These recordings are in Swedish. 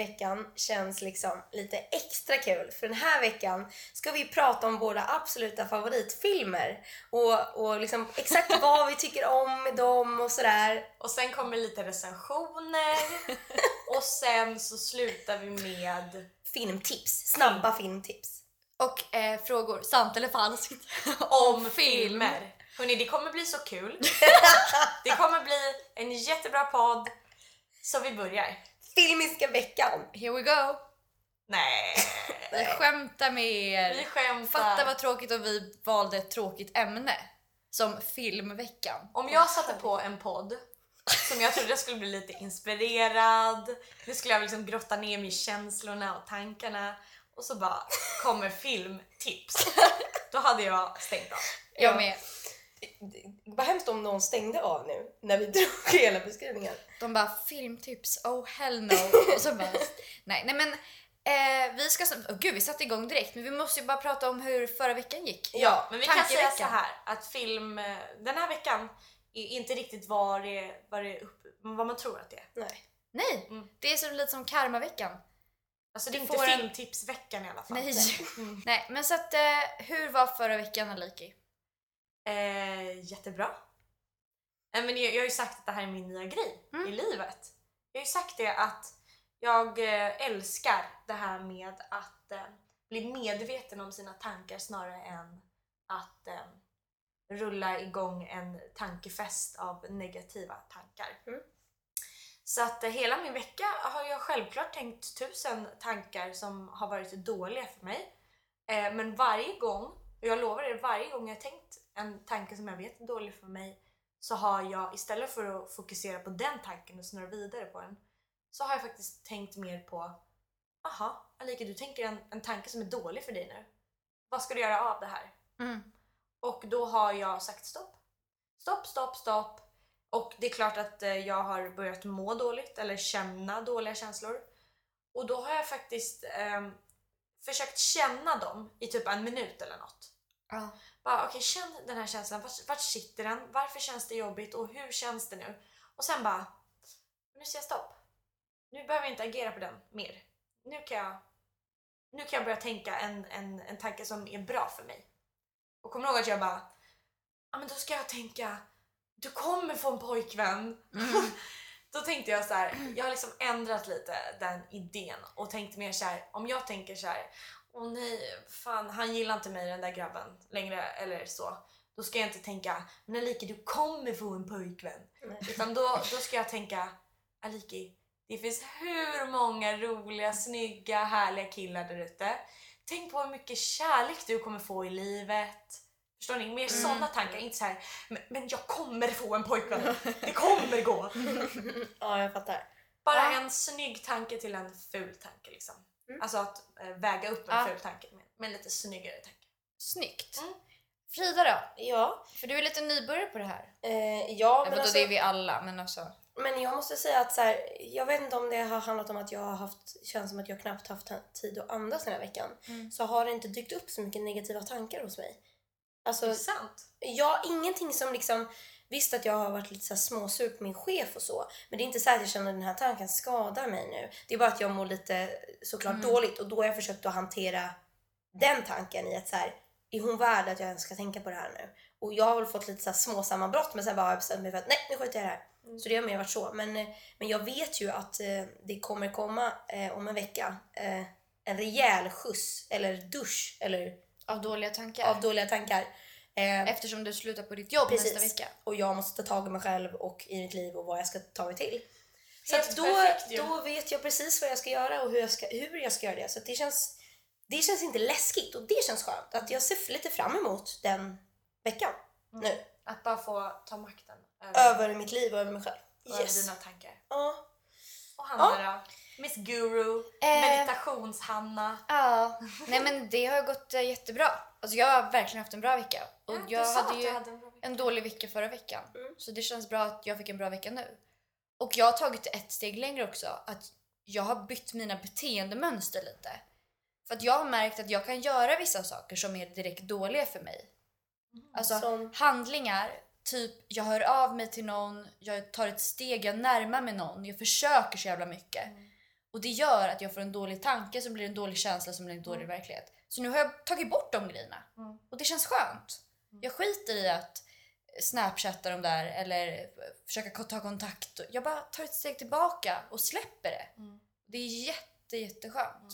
veckan känns liksom lite extra kul för den här veckan ska vi prata om våra absoluta favoritfilmer och, och liksom exakt vad vi tycker om med dem och sådär. Och sen kommer lite recensioner. och sen så slutar vi med... Filmtips, snabba filmtips. Och eh, frågor, sant eller falskt? Om filmer. Hörni, det kommer bli så kul. det kommer bli en jättebra podd. Så vi börjar. Filmiska veckan. Here we go! Nej. Vi skämtar med er. Vi skämtar. Fatta vad tråkigt om vi valde ett tråkigt ämne. Som filmveckan. Om jag satte på en podd som jag trodde jag skulle bli lite inspirerad, nu skulle jag liksom grotta ner mig i känslorna och tankarna och så bara kommer filmtips. Då hade jag stängt av. Jag Ja. med. Vad hemskt om någon stängde av nu när vi drog hela beskrivningen. De bara filmtips, oh hell no. Och så bara, nej, nej men eh, vi ska, oh, gud vi satte igång direkt men vi måste ju bara prata om hur förra veckan gick. Ja, Men vi kan säga så här att film eh, den här veckan är inte riktigt vad, det, vad, det upp, vad man tror att det är. Nej. Nej, Mm. det är så lite som karmaveckan. Alltså det är inte filmtipsveckan i alla fall. Nej. Mm. nej, men så att eh, hur var förra veckan Aliki? Eh, jättebra. Eh, men jag, jag har ju sagt att det här är min nya grej Mm. i livet. Jag har ju sagt det att jag eh, älskar det här med att eh, bli medveten om sina tankar snarare än att eh, rulla igång en tankefest av negativa tankar. Mm. Så att eh, hela min vecka har jag självklart tänkt tusen tankar som har varit dåliga för mig. Men varje gång, och jag lovar er, varje gång jag tänkt en tanke som jag vet är dålig för mig så har jag istället för att fokusera på den tanken och snurra vidare på den så har jag faktiskt tänkt mer på Aha, Alika du tänker en, en tanke som är dålig för dig nu. Vad ska du göra av det här? Mm. Och då har jag sagt stopp. Stopp, stopp, stopp. Och det är klart att eh, jag har börjat må dåligt eller känna dåliga känslor. Och då har jag faktiskt ehm, försökt känna dem i typ en minut eller något. Ja. Bara okej, känn den här känslan. Vart, vart sitter den? Varför känns det jobbigt? Och hur känns det nu? Och sen bara, nu säger jag stopp. Nu behöver jag inte agera på den mer. Nu kan jag, nu kan jag börja tänka en, en, en tanke som är bra för mig. Och kom ihåg att jag bara, ja men då ska jag tänka, du kommer få en pojkvän. Mm. Då tänkte jag så här, jag har liksom ändrat lite den idén och tänkte mer så här, om jag tänker så här, åh nej, fan han gillar inte mig den där grabben längre eller så. Då ska jag inte tänka, men Aliki du kommer få en pojkvän. Nej. Utan då, då ska jag tänka, Aliki, det finns hur många roliga, snygga, härliga killar där ute. Tänk på hur mycket kärlek du kommer få i livet. Förstår ni? Mer Mm. sådana tankar. Inte så här, men, men jag kommer få en pojkvän. Det kommer gå. Ja, jag fattar. Bara Ja. en snygg tanke till en ful tanke. Liksom. Mm. Alltså att eh, väga upp en Ja. ful tanke med, med en lite snyggare tanke. Snyggt. Mm. Frida då? Ja, För du är lite nybörjare på det här. eh, ja Ja, men alltså, det är vi alla, men alltså. Men jag måste säga att så här, jag vet inte om det har handlat om att jag har haft, känns som att jag knappt haft tid att andas den här veckan. Mm. Så har det inte dykt upp så mycket negativa tankar hos mig. Alltså, Det är sant. jag ingenting som liksom, visst att jag har varit lite så småsur på min chef och så. Men det är inte så att jag känner att den här tanken skadar mig nu. Det är bara att jag mår lite såklart Mm. dåligt och då har jag försökt att hantera den tanken i att så här, är hon värd att jag ens ska tänka på det här nu? Och jag har väl fått lite så här små sammanbrott men sen bara har jag bestämt mig för att nej nu skiter jag i det här. Mm. Så det har mer varit så. Men, men jag vet ju att eh, det kommer komma eh, om en vecka eh, en rejäl skjuts eller dusch eller Av dåliga tankar. av dåliga tankar. Eh, Eftersom du slutar på ditt jobb Precis. nästa vecka. och jag måste ta tag i mig själv och i mitt liv och vad jag ska ta mig till. Så Helt att då, perfekt då vet jag precis vad jag ska göra och hur jag ska, hur jag ska göra det. Så det, känns, det känns inte läskigt och det känns skönt. Att jag ser lite fram emot den veckan Mm. nu. Att bara få ta makten över, Över mitt liv och över mig själv. och över Yes. dina tankar. Ja. Och Hanna då? Miss Guru, Eh. meditations-Hanna. Ja, nej men det har gått eh, jättebra. Alltså jag har verkligen haft en bra vecka. Och Ja, jag hade ju hade en en dålig vecka förra veckan. Mm. Så det känns bra att jag fick en bra vecka nu. Och jag har tagit ett steg längre också. Att jag har bytt mina beteendemönster lite. För att jag har märkt att jag kan göra vissa saker som är direkt dåliga för mig. Alltså Som- handlingar, typ jag hör av mig till någon, jag tar ett steg, jag närmar mig någon, jag försöker så jävla mycket. Och det gör att jag får en dålig tanke som blir en dålig känsla som blir en dålig verklighet. Så nu har jag tagit bort de grejerna. Mm. Och det känns skönt. Jag skiter i att snapchatta de där eller försöka ta kontakt. Jag bara tar ett steg tillbaka och släpper det. Mm. Det är jätte, jätteskönt.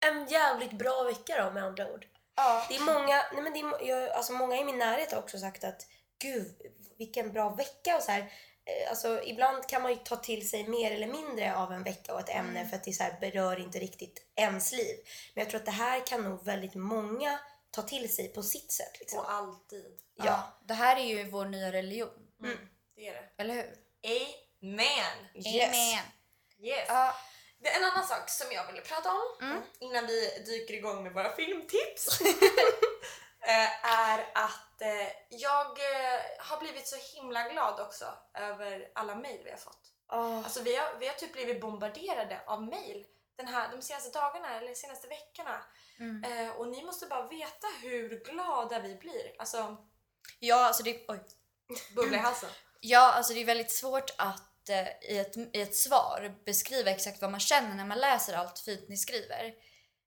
En jävligt bra vecka då med andra ord. Ja. Det är många, nej men det är, jag, alltså många i min närhet har också sagt att gud vilken bra vecka och så här. Eh, Alltså ibland kan man ju ta till sig mer eller mindre av en vecka och ett ämne för att det så här berör inte riktigt ens liv. Men jag tror att det här kan nog väldigt många ta till sig på sitt sätt. Liksom. Och alltid. ja. Det här är ju vår nya religion. Mm. Det är det. Eller hur? Amen! Yes. Amen. Yes. Ja. Det är en annan sak som jag ville prata om Mm. innan vi dyker igång med våra filmtips är att eh, jag eh, har blivit så himla glad också över alla mejl vi har fått. Ah, Alltså vi har, vi har typ blivit bombarderade av mejl den här, de senaste dagarna eller senaste veckorna. Mm. Eh, och ni måste bara veta hur glada vi blir. Alltså, Ja, alltså det, oj. bubbla i halsen. Ja, alltså det är väldigt svårt att eh, i, ett, i ett svar beskriva exakt vad man känner när man läser allt fint ni skriver.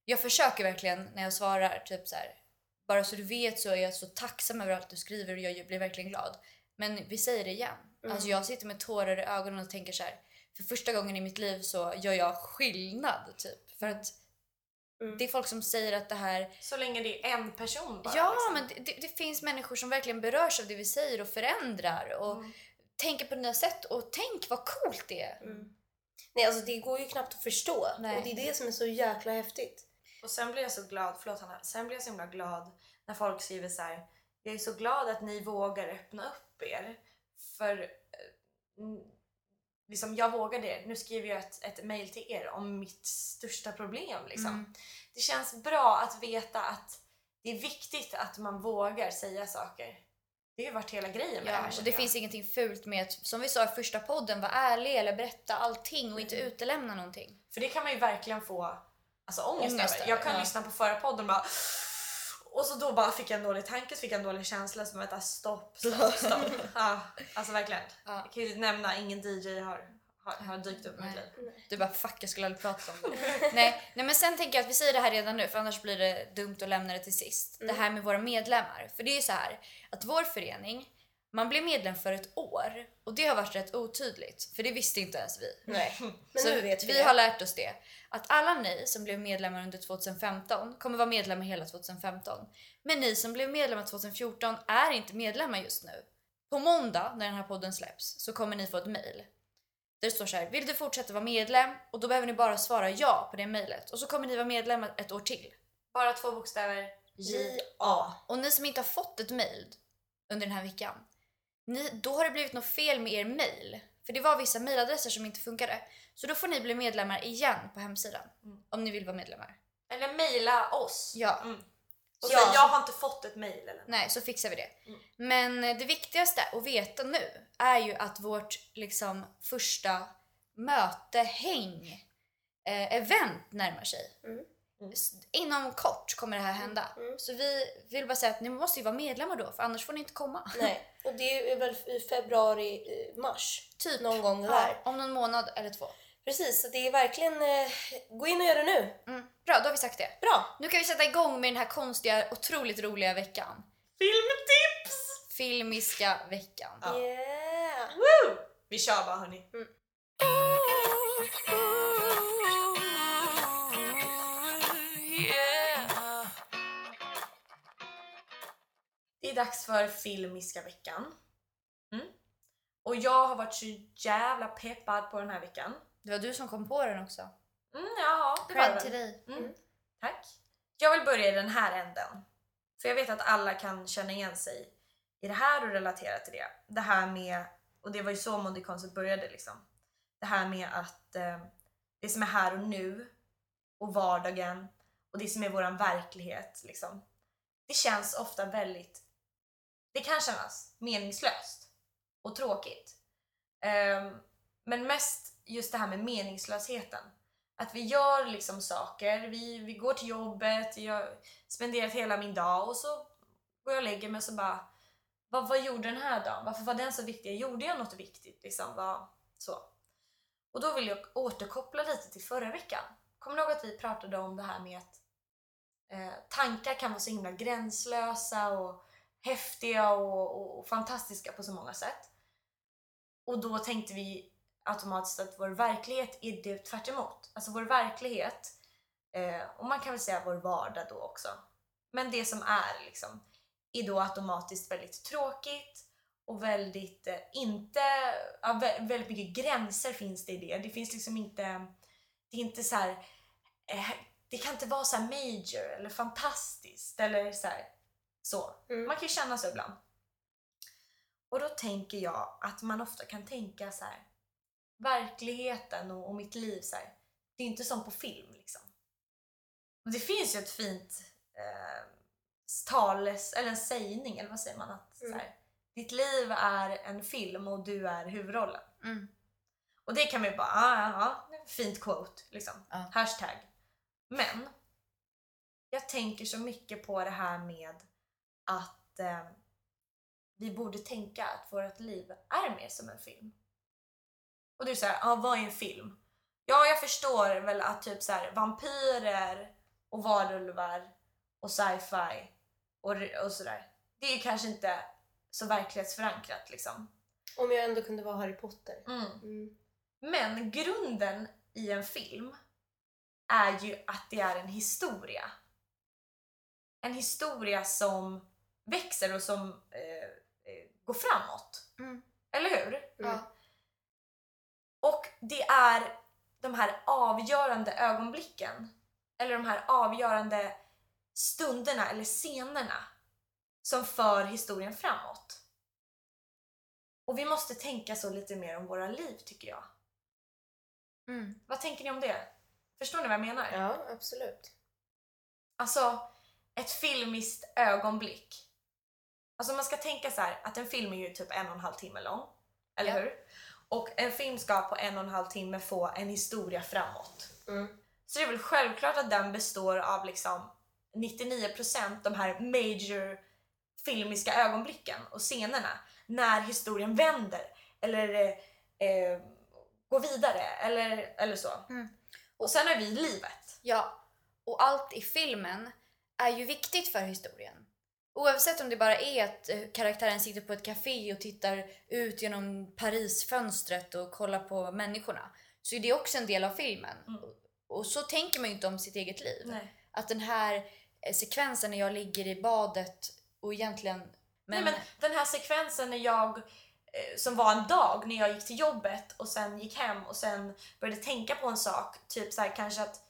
Jag försöker verkligen när jag svarar, typ så här, bara så du vet så är jag så tacksam över allt du skriver och jag blir verkligen glad. Men vi säger det igen. Alltså jag sitter med tårar i ögonen och tänker så här, för första gången i mitt liv så gör jag skillnad typ. För att Mm. det är folk som säger att det här Så länge det är en person bara. Ja, liksom. men det, det, det finns människor som verkligen berörs av det vi säger och förändrar och Mm. tänker på nya sätt. Och tänk vad coolt det är! mm. Nej alltså det går ju knappt att förstå. Nej. Och det är det som är så jäkla häftigt. Och sen blir jag så glad, förlåt Hanna, sen blir jag så himla glad när folk skriver så här. Jag är så glad att ni vågar öppna upp er. För eh, liksom, jag vågar det. Nu skriver jag ett, ett mail till er om mitt största problem. Liksom. Mm. Det känns bra att veta att det är viktigt att man vågar säga saker. Det har ju varit hela grejen med det Ja, här. och det jag. finns ingenting fult med att, som vi sa i första podden, vara ärlig eller berätta allting och inte Mm. utelämna någonting. För det kan man ju verkligen få alltså, ångest, Ångest över. Jag kan ja. lyssna på förra podden och bara och så då bara fick jag en dålig tanke, så fick jag en dålig känsla. Så vänta, stopp, stopp, stopp. ja, alltså verkligen. Ja. Jag kan ju nämna, ingen DJ har, har, har dykt upp i mitt liv. Du bara fuck jag skulle aldrig prata om det. nej, nej men sen tänker jag att vi säger det här redan nu för annars blir det dumt att lämna det till sist. Det här med våra medlemmar. För det är ju så här att vår förening, man blev medlem för ett år och det har varit rätt otydligt för det visste inte ens vi. Nej. Men Så nu vet vi, vi det. har lärt oss det. Att alla ni som blev medlemmar under 2015 kommer vara medlemmar hela 2015. Men ni som blev medlemmar 2014 är inte medlemmar just nu. På måndag när den här podden släpps så kommer ni få ett mail. Där det står så här, vill du fortsätta vara medlem? Och då behöver ni bara svara ja på det mejlet. Och så kommer ni vara medlemmar ett år till. Bara två bokstäver. J-A. Och ni som inte har fått ett mail under den här veckan, ni, då har det blivit något fel med er mail. För det var vissa mailadresser som inte funkade. Så då får ni bli medlemmar igen på hemsidan. Mm. Om ni vill vara medlemmar. Eller mejla oss. Ja. Mm. Och Ja. säg, jag har inte fått ett mejl eller Nej, så fixar vi det. Mm. Men eh, det viktigaste att veta nu är ju att vårt liksom första möte, häng, eh, event närmar sig. Mm. Mm. Inom kort kommer det här hända. Mm. Så vi vill bara säga att ni måste ju vara medlemmar då för annars får ni inte komma. Nej. Och det är väl i februari, mars. Typ. Någon gång Ja, där. om någon månad eller två. Precis, så det är verkligen... Eh, gå in och gör det nu. Mm. Bra, då har vi sagt det. Bra! Nu kan vi sätta igång med den här konstiga, otroligt roliga veckan. Filmtips! Filmiska veckan. Ja. Yeah! Woo! Vi kör bara hörni. Det är dags för filmiska veckan. Mm. Och jag har varit så jävla peppad på den här veckan. Det var du som kom på den också. Mm, ja, det var det Cred till dig. Mm. Tack. Jag vill börja i den här änden. För jag vet att alla kan känna igen sig i det här och relatera till det. Det här med, och det var ju så Monday Concept började liksom. Det här med att eh, det som är här och nu och vardagen och det som är våran verklighet liksom. Det känns ofta väldigt, det kan kännas meningslöst och tråkigt. Ehm, men mest just det här med meningslösheten. Att vi gör liksom saker, vi, vi går till jobbet, jag spenderat hela min dag och så går går jag och lägger mig och så bara, vad, vad gjorde den här dagen? Varför var den så viktig? Gjorde jag något viktigt? Liksom, vad, så. Och då vill jag återkoppla lite till förra veckan. Kommer du ihåg att vi pratade om det här med att eh, tankar kan vara så himla gränslösa och häftiga och, och, och fantastiska på så många sätt. Och då tänkte vi automatiskt att vår verklighet är det tvärt emot. Alltså vår verklighet, eh, och man kan väl säga vår vardag då också. Men det som är liksom, är då automatiskt väldigt tråkigt och väldigt eh, inte, ja, väldigt mycket gränser finns det i det. Det finns liksom inte, det är inte så här, eh, det kan inte vara så här major eller fantastiskt eller så här, så. Mm. Man kan ju känna så ibland. Och då tänker jag att man ofta kan tänka så här, verkligheten och, och mitt liv så här, det är inte som på film liksom. Och det finns ju ett fint eh, tales, eller en sägning, eller vad säger man? Att, så här, ditt liv är en film och du är huvudrollen. Mm. Och det kan vi bara, ja, ja, ja, fint quote, liksom. Ja. Hashtag. Men, jag tänker så mycket på det här med att eh, vi borde tänka att vårt liv är mer som en film. Och du säger, ja vad är en film? Ja, jag förstår väl att typ så här, vampyrer och varulvar och sci-fi och, och sådär. Det är kanske inte så verklighetsförankrat liksom. Om jag ändå kunde vara Harry Potter. Mm. Mm. Men grunden i en film är ju att det är en historia. En historia som växer och som eh, eh, går framåt. Mm. Eller hur? Mm. Och det är de här avgörande ögonblicken, eller de här avgörande stunderna eller scenerna som för historien framåt. Och vi måste tänka så lite mer om våra liv tycker jag. Mm. Vad tänker ni om det? Förstår ni vad jag menar? Ja, absolut. Alltså, ett filmiskt ögonblick. Alltså man ska tänka så här att en film är ju typ en och en halv timme lång. Eller Ja. hur? Och en film ska på en och en halv timme få en historia framåt. Mm. Så det är väl självklart att den består av liksom 99% de här major filmiska ögonblicken och scenerna när historien vänder eller eh, går vidare eller, eller så. Mm. Och sen har vi livet. Ja, och allt i filmen är ju viktigt för historien. Oavsett om det bara är att eh, karaktären sitter på ett café och tittar ut genom Parisfönstret och kollar på människorna så är det också en del av filmen. Mm. Och så tänker man ju inte om sitt eget liv. Nej. Att den här eh, sekvensen när jag ligger i badet och egentligen... Men, Nej, men den här sekvensen när jag, eh, som var en dag när jag gick till jobbet och sen gick hem och sen började tänka på en sak. Typ så här, kanske att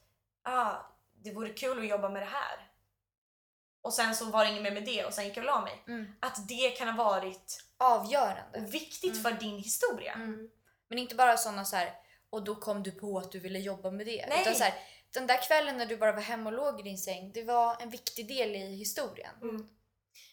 ah, det vore kul att jobba med det här. Och sen så var det inget mer med det och sen gick jag och la mig. mm, Att det kan ha varit avgörande. viktigt Mm. för din historia. Mm. Men inte bara såna så här och då kom du på att du ville jobba med det. Nej. Utan så här, den där kvällen när du bara var hemma och låg i din säng, det var en viktig del i historien. Mm.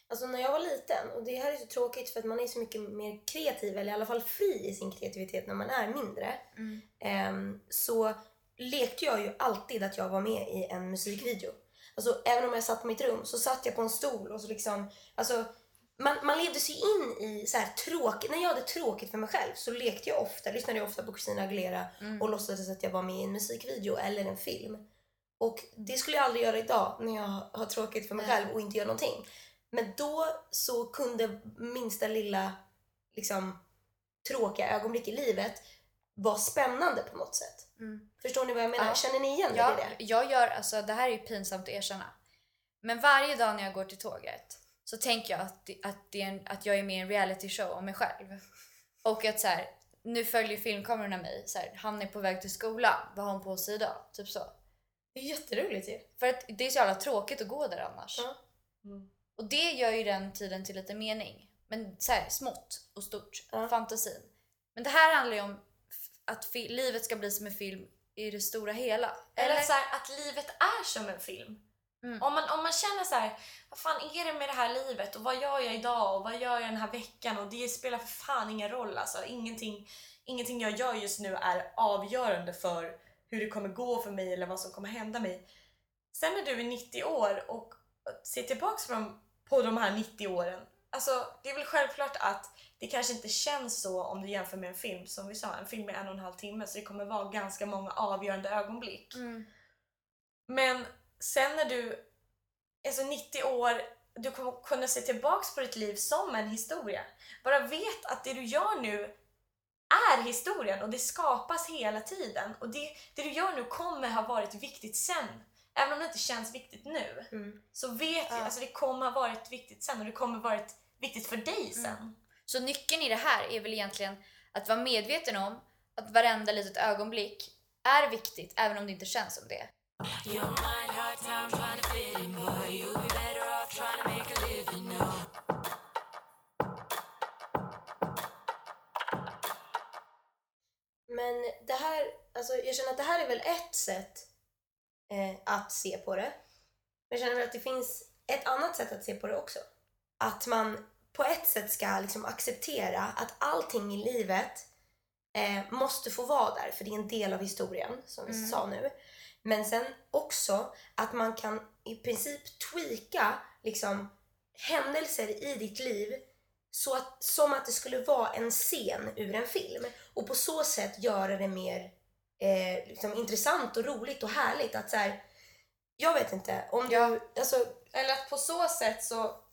Alltså när jag var liten, och det här är så tråkigt för att man är så mycket mer kreativ, eller i alla fall fri i sin kreativitet när man är mindre. Mm. Ehm, så lekte jag ju alltid att jag var med i en musikvideo. Alltså även om jag satt på mitt rum så satt jag på en stol och så liksom, alltså man, man levde sig in i så här tråkigt, när jag hade tråkigt för mig själv så lekte jag ofta, lyssnade jag ofta på Christina Aguilera Mm. och låtsades att jag var med i en musikvideo eller en film. Och det skulle jag aldrig göra idag när jag har tråkigt för mig själv och inte gör någonting. Men då så kunde minsta lilla liksom, tråkiga ögonblick i livet vara spännande på något sätt. Mm. Förstår ni vad jag menar? Ja. Känner ni igen Ja, det jag gör, alltså det här är ju pinsamt att erkänna. Men varje dag när jag går till tåget så tänker jag att, det- att, det är en, att jag är med i en reality show om mig själv. Och att så här, nu följer filmkamerorna mig. Så här, han är på väg till skolan. Vad har hon på sig idag? Typ så. Det är jätteroligt ju. För att det är så jävla tråkigt att gå där annars. Mm. Och det gör ju den tiden till lite mening. Men så här, smått och stort. Ja. Fantasin. Men det här handlar ju om att livet ska bli som en film i det stora hela. Eller, Eller? så här, att livet är som en film. Mm. Om, man, om man känner så här, vad fan är det med det här livet och vad gör jag idag och vad gör jag den här veckan och det spelar för fan ingen roll alltså. Ingenting, ingenting jag gör just nu är avgörande för hur det kommer gå för mig eller vad som kommer hända mig. Sen när du är 90 år och ser tillbaks på de på de här 90 åren. Alltså, det är väl självklart att det kanske inte känns så om du jämför med en film. Som vi sa, en film är en och en halv timme så det kommer vara ganska många avgörande ögonblick. Mm. Men sen när du är så 90 år, du kommer kunna se tillbaks på ditt liv som en historia. Bara vet att det du gör nu är historien och det skapas hela tiden. Och det, det du gör nu kommer ha varit viktigt sen. Även om det inte känns viktigt nu. Mm. Så vet Ja. alltså det kommer ha varit viktigt sen och det kommer varit viktigt för dig sen. Så nyckeln i det här är väl egentligen att vara medveten om att varenda litet ögonblick är viktigt även om det inte känns som det. Men det här, alltså jag känner att det här är väl ett sätt att se på det. Men jag känner att det finns ett annat sätt att se på det också. Att man på ett sätt ska liksom acceptera att allting i livet eh, måste få vara där, för det är en del av historien, som vi Mm. sa nu. Men sen också att man kan i princip tweaka liksom, händelser i ditt liv så att, som att det skulle vara en scen ur en film. Och på så sätt göra det mer eh, liksom, intressant och roligt och härligt. Att så här, jag vet inte, om du... Ja. Alltså, Eller att på så sätt så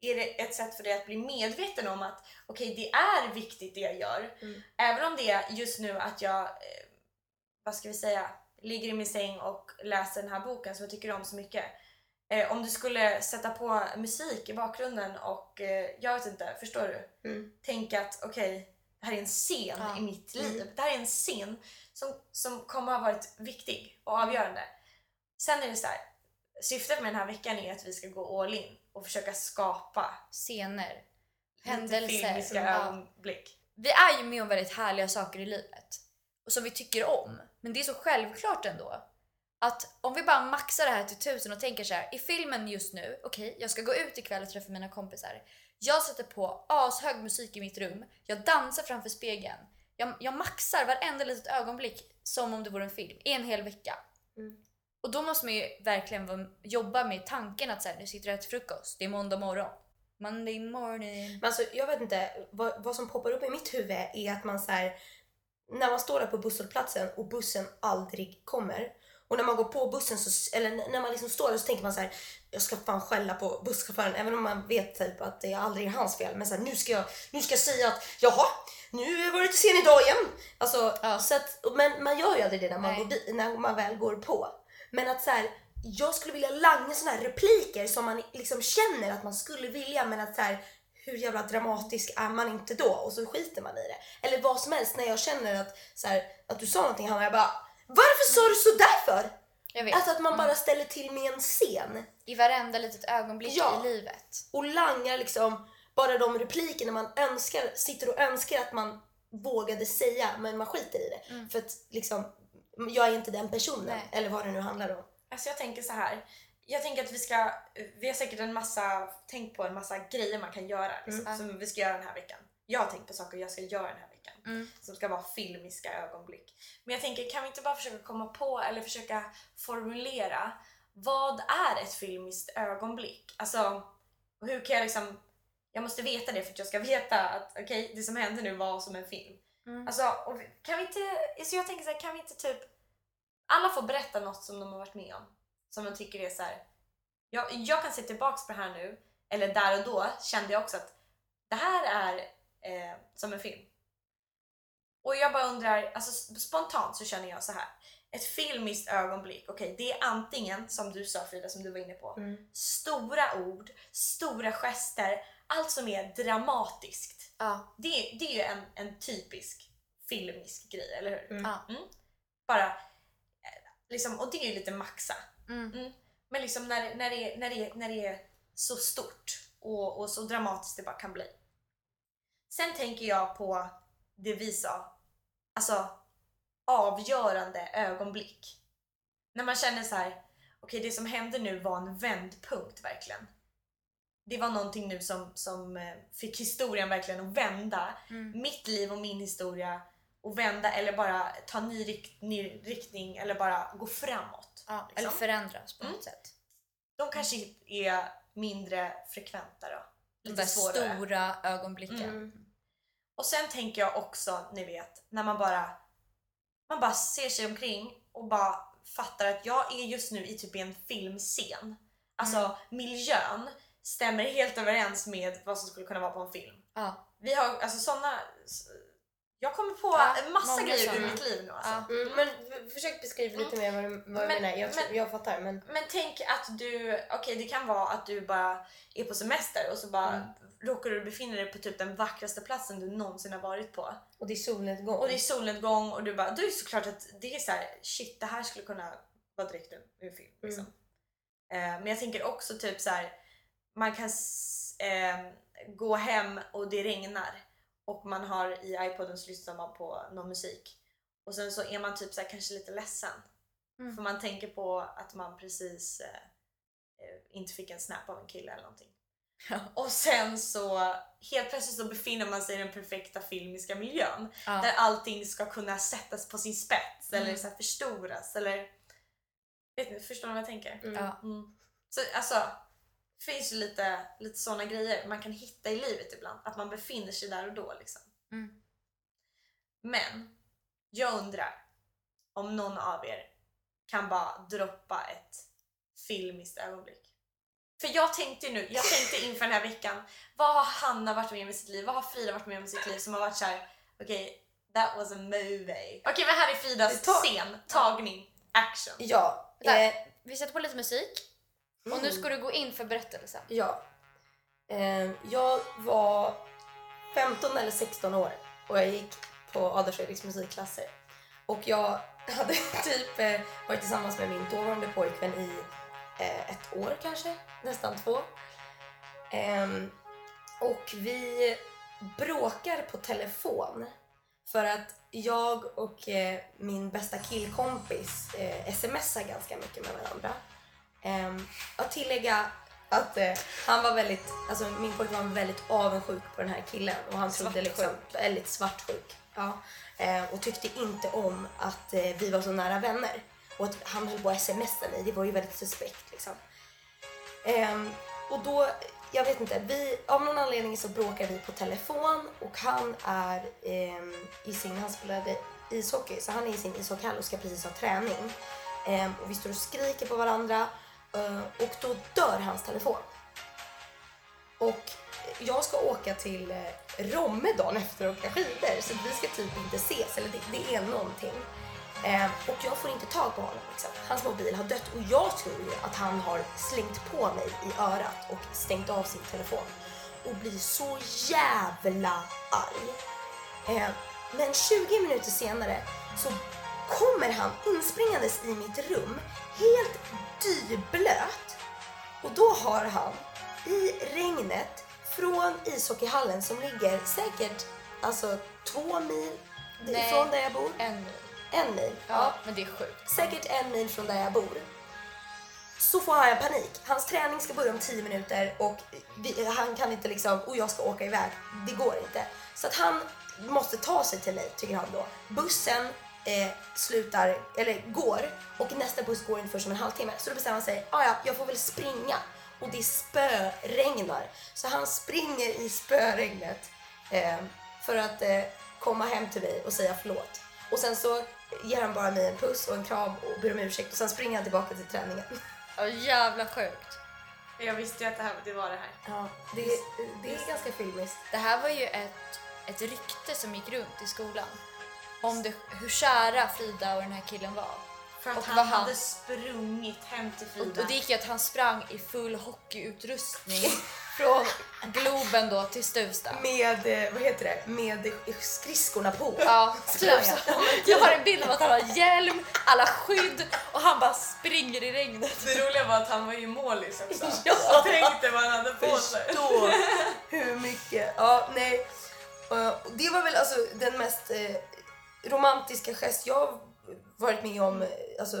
är det ett sätt för dig att bli medveten om att okej, det är viktigt det jag gör. Mm. Även om det är just nu att jag, eh, vad ska vi säga, ligger i min säng och läser den här boken som jag tycker om så mycket. Eh, om du skulle sätta på musik i bakgrunden och, eh, jag vet inte, förstår du? mm, Tänka att okej, det här är en scen Ja. i mitt liv. Det här är en scen som, som kommer ha varit viktig och avgörande. Sen är det så här, syftet med den här veckan är att vi ska gå all in och försöka skapa Scener, händelser. ögonblick. Vi är ju med om väldigt härliga saker i livet och som vi tycker om. Men det är så självklart ändå. Att om vi bara maxar det här till tusen och tänker så här i filmen just nu, okej jag ska gå ut ikväll och träffa mina kompisar. Jag sätter på ashög musik i mitt rum, jag dansar framför spegeln. Jag, jag maxar varenda litet ögonblick som om det vore en film i en hel vecka. Mm. Och då måste man ju verkligen jobba med tanken att så här, nu sitter jag och äter frukost, det är måndag morgon. Monday morning. Men alltså, jag vet inte, vad, vad som poppar upp i mitt huvud är att man så här, när man står där på busshållplatsen och bussen aldrig kommer och när man går på bussen, så, eller när man liksom står där så tänker man så här, jag ska fan skälla på busschauffören även om man vet typ att det aldrig är hans fel. Men så här, nu, ska jag, nu ska jag säga att jaha, nu var du lite sen idag igen. Alltså, Ja. så att, men man gör ju aldrig det när man, Nej. går, bi- när man väl går på. Men att så här, jag skulle vilja langa såna här repliker som man liksom känner att man skulle vilja men att så här, hur jävla dramatisk är man inte då? Och så skiter man i det. Eller vad som helst när jag känner att, så här, att du sa någonting Hanna, jag bara Varför sa du sådär för? Jag vet. Alltså att man Mm. bara ställer till med en scen I varenda litet ögonblick Ja. i livet. och langar liksom bara de replikerna man önskar, sitter och önskar att man vågade säga men man skiter i det. Mm. För att liksom, jag är inte den personen. Nej. Eller vad det nu handlar om. Alltså jag tänker så här. Jag tänker att vi ska, vi har säkert en massa, tänkt på en massa grejer man kan göra liksom, Mm. som vi ska göra den här veckan. Jag har tänkt på saker jag ska göra den här veckan Mm. som ska vara filmiska ögonblick. Men jag tänker, kan vi inte bara försöka komma på eller försöka formulera vad är ett filmiskt ögonblick? Alltså, hur kan jag liksom, jag måste veta det för att jag ska veta att okej, det som hände nu var som en film. Mm. Alltså, och kan vi inte, så jag tänker så här, kan vi inte typ, alla får berätta något som de har varit med om. Som de tycker är så här. Jag, jag kan se tillbaks på det här nu, eller där och då kände jag också att det här är eh, som en film. Och jag bara undrar, alltså spontant så känner jag så här. Ett filmiskt ögonblick, okej det är antingen som du sa Frida, som du var inne på, Mm. stora ord, stora gester, allt som är dramatiskt. Ja. Det, det är ju en, en typisk filmisk grej, eller hur? Mm. Ja. Bara, eh, liksom, och det är ju lite maxa. Mm. Men liksom när, när, det, är- när, det, är- när det är så stort och, och så dramatiskt det bara kan bli. Sen tänker jag på det vi sa, alltså avgörande ögonblick. När man känner så här, okej det som hände nu var en vändpunkt verkligen. Det var någonting nu som, som eh, fick historien verkligen att vända. Mm. Mitt liv och min historia och vända eller bara ta ny, rikt, ny riktning eller bara gå framåt. Ja, liksom. eller förändras på Mm. något sätt. De kanske är mindre frekventa då. De där svårare. stora ögonblicken. Mm. Och sen tänker jag också, ni vet, när man bara man bara ser sig omkring och bara fattar att jag är just nu i typ en filmscen. Alltså Mm. miljön stämmer helt överens med vad som skulle kunna vara på en film. Ja. Vi har alltså såna jag kommer på Ja, en massa grejer ur såna. mitt liv nu alltså. Ja. Mm, men f- försök beskriva lite mer vad du, vad du Men- menar. Jag, men- jag fattar men... Men tänk att du, okej det kan vara att du bara är på semester och så bara Mm. Råkar du befinna dig på typ den vackraste platsen du någonsin har varit på. Och det är solnedgång. Och det är solnedgång och du bara, då är det såklart att det är så här, shit det här skulle kunna vara direkt ur film. Liksom. Eh, men jag tänker också typ så här, man kan eh, gå hem och det regnar och man har i iPoden så lyssnar man på någon musik och sen så är man typ så här, kanske lite ledsen Mm. för man tänker på att man precis eh, eh, inte fick en snap av en kille eller någonting. Och sen så helt plötsligt så befinner man sig i den perfekta filmiska miljön Ja. där allting ska kunna sättas på sin spets Mm. eller så här förstoras eller vet ni, förstår ni vad jag tänker? Mm. Ja. Mm. Så alltså, det finns ju lite, lite sådana grejer man kan hitta i livet ibland. Att man befinner sig där och då liksom. Mm. Men jag undrar om någon av er kan bara droppa ett filmiskt ögonblick. För jag tänkte nu, jag tänkte inför den här veckan, vad har Hanna varit med om i sitt liv? Vad har Frida varit med om i sitt liv som har varit såhär, okej, that was a movie. Okej men här är Fridas Ta- scen, tagning, action. Ja. Eh, Vi sätter på lite musik och nu ska du gå in för berättelsen. Ja. Eh, jag var 15 eller 16 år och jag gick på Adolf Fredriks musikklasser. Och jag hade typ eh, varit tillsammans med min dåvarande pojkvän i ett år kanske, nästan två. Ehm, och vi bråkar på telefon för att jag och eh, min bästa killkompis eh, smsar ganska mycket med varandra. Um, att tillägga att eh, han var väldigt, alltså min pojkvän var väldigt avundsjuk på den här killen och han trodde liksom, väldigt svartsjuk. Ja. Eh, och tyckte inte om att eh, vi var så nära vänner. Och att han höll på att smsa mig, det var ju väldigt suspekt liksom. Ehm, och då, jag vet inte, vi, av någon anledning så bråkar vi på telefon och han är ehm, i sin, han spelade ishockey, så han är i sin ishockeyhall och ska precis ha träning. Ehm, och vi står och skriker på varandra eh, och då dör hans telefon. Och jag ska åka till eh, Romme dagen efter och åka skidor så vi ska typ inte ses, eller det, det är någonting. Eh, och jag får inte tag på honom. Liksom. Hans mobil har dött och jag tror ju att han har slängt på mig i örat och stängt av sin telefon. Och blir så jävla arg. Eh, men 20 minuter senare så kommer han inspringandes i mitt rum, helt dyblöt. Och då har han i regnet från ishockeyhallen som ligger säkert alltså två mil Nej. ifrån där jag bor. En mil. En mil. Ja, men det är sjukt. Säkert en mil från där jag bor. Så får han panik. Hans träning ska börja om 10 minuter och vi, han kan inte liksom, och jag ska åka iväg. Det går inte. Så att han måste ta sig till mig, tycker han då. Bussen eh, slutar, eller går, och nästa buss går inte först om en halvtimme. Så då bestämmer han sig, "Ah, ja, jag får väl springa. Och det spöregnar. Så han springer i spöregnet eh, för att eh, komma hem till mig och säga förlåt. Och sen så ger han bara mig en puss och en kram och ber om ursäkt och sen springer han tillbaka till träningen. Ja, jävla sjukt. Jag visste ju att det, här, det var det här. Ja, det, det är ganska filmiskt. Det här var ju ett, ett rykte som gick runt i skolan. Om det, hur kära Frida och den här killen var. För att Och han vad han- hade sprungit hem till Och, Frida. och det gick ju att han sprang i full hockeyutrustning från Globen då till Stuvsta. Med, eh, vad heter det, med skridskorna på. Ja, typ han. Jag har en bild av att han har hjälm, alla skydd och han bara springer i regnet. Det roliga var att han var ju målis också. Ja. Så tänk dig vad han hade på sig. Förstå hur mycket. Ja, nej. Det var väl alltså den mest eh, romantiska gest jag varit med om eh, alltså,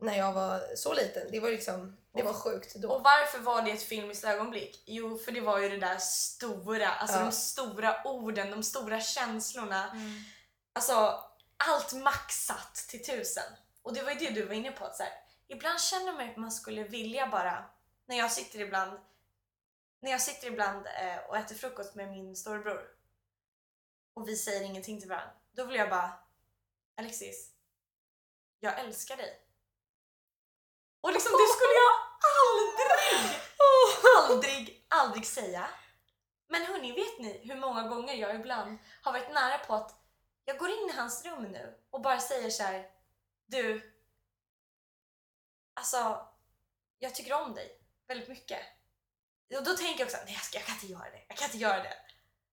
när jag var så liten. Det var liksom, det var sjukt då. Och varför var det ett filmiskt ögonblick? Jo, för det var ju det där stora, alltså Ja. de stora orden, de stora känslorna. Alltså, allt maxat till tusen. Och det var ju det du var inne på, att så här, ibland känner man att man skulle vilja bara, när jag sitter ibland när jag sitter ibland eh, och äter frukost med min storebror och vi säger ingenting till varandra, då vill jag bara Alexis, jag älskar dig. Och liksom det skulle jag aldrig, aldrig, aldrig säga. Men hörni, vet ni hur många gånger jag ibland har varit nära på att jag går in i hans rum nu och bara säger så här, du, alltså, jag tycker om dig väldigt mycket. Och då tänker jag också, nej jag, ska, jag kan inte göra det, jag kan inte göra det.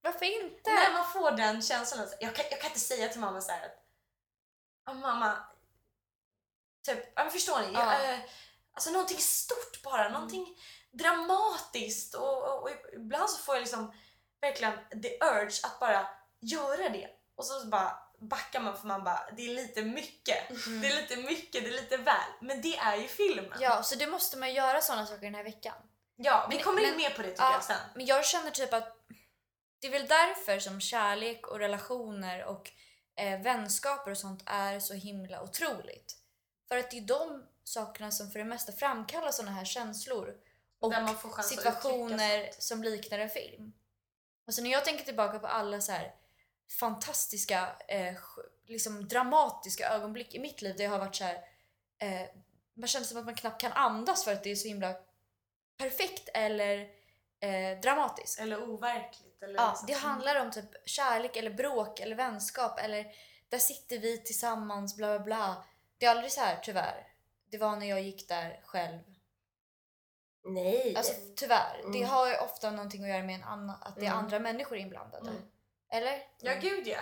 Varför inte? När man får den känslan, jag kan, jag kan inte säga till mamma så här att "Ja, mamma, typ, ja, men förstår ni? Ja. Eh, alltså någonting stort bara, någonting dramatiskt och, och, och ibland så får jag liksom verkligen the urge att bara göra det och så bara backar man för man bara, det är lite mycket, Mm. det är lite mycket, det är lite väl, men det är ju filmen. Ja, så det måste man göra sådana saker den här veckan. Ja, vi Men- kommer in mer på det tycker Ja, jag sen. Men jag känner typ att det är väl därför som kärlek och relationer och eh, vänskaper och sånt är så himla otroligt. För att det är de sakerna som för det mesta framkallar såna här känslor och situationer som liknar en film. Alltså när jag tänker tillbaka på alla så här fantastiska, eh, liksom dramatiska ögonblick i mitt liv där jag har varit så här, eh, man känner som att man knappt kan andas för att det är så himla perfekt eller eh, dramatiskt. Eller overkligt. Eller Ja, liksom. det handlar om typ kärlek eller bråk eller vänskap eller där sitter vi tillsammans bla bla bla. Det är aldrig så här tyvärr. Det var när jag gick där själv. Nej. Alltså tyvärr. Det Mm. har ju ofta någonting att göra med en annan, att det är Mm. andra människor inblandade. Mm. Eller? Ja, gud ja.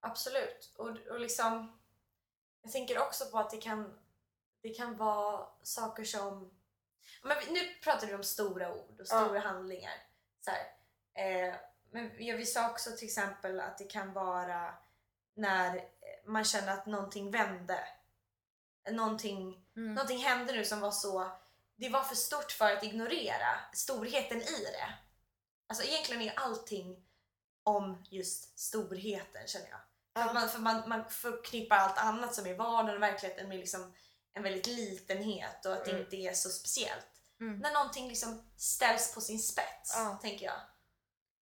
Absolut. Och, och liksom, jag tänker också på att det kan, det kan vara saker som... Men nu pratar vi om stora ord och Ja. stora handlingar. Så här. Eh, men ja, vi sa också till exempel att det kan vara när man känner att någonting vände. Någonting, Mm. någonting hände nu som var så... Det var för stort för att ignorera storheten i det. Alltså egentligen är allting om just storheten känner jag. För, man, för man, man förknippar allt annat som är vardagen och verkligheten med liksom en väldigt litenhet och att det Mm. inte är så speciellt. Mm. När någonting liksom ställs på sin spets, Ja. tänker jag.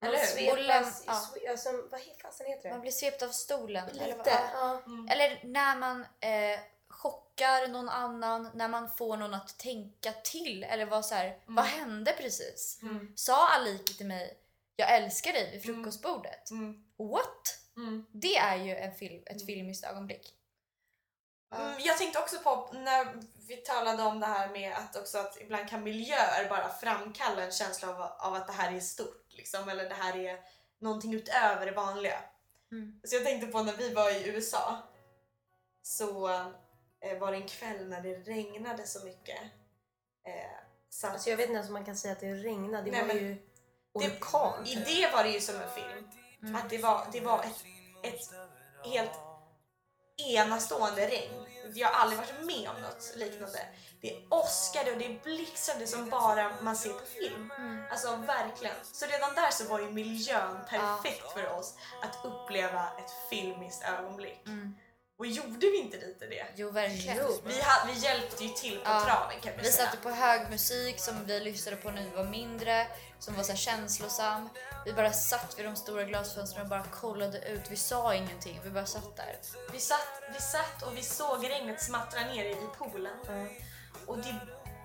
Man Eller hur? svepas ja. sve- alltså, vad fasen heter Man det? blir svept av stolen. Eller, vad- Lite. ja. Ja. Mm. eller när man eh, chockar någon annan, när man får någon att tänka till. Eller vad så här, vad hände precis? Mm. Sa Aliki till mig, jag älskar dig vid Mm. frukostbordet. Mm. What? Mm. Det är ju en film, ett filmiskt ögonblick. Mm, jag tänkte också på när vi talade om det här med att också att ibland kan miljöer bara framkalla en känsla av, av att det här är stort liksom, eller det här är någonting utöver det vanliga. Mm. Så jag tänkte på när vi var i USA så eh, var det en kväll när det regnade så mycket. Eh, så Alltså, jag vet inte ens om man kan säga att det regnade. Det Nej, var men ju orkan. I det var det ju som en film. Mm. Att det var, det var ett, ett helt enastående regn. Jag har aldrig varit med om något liknande. Det åskade och det blixtrade som bara man ser på film. Mm. Alltså verkligen. Så redan där så var ju miljön perfekt för oss att uppleva ett filmiskt ögonblick. Mm. Och gjorde vi inte lite det? Jo, verkligen. Jo. Vi, vi hjälpte ju till på Ja. traven kan vi, Vi säga. satte på hög musik som vi lyssnade på när vi var mindre, som var så här känslosam. Vi bara satt vid de stora glasfönstren och bara kollade ut. Vi sa ingenting, vi bara satt där. Vi satt, vi satt och vi såg regnet smattra ner i poolen. Ja. Och det,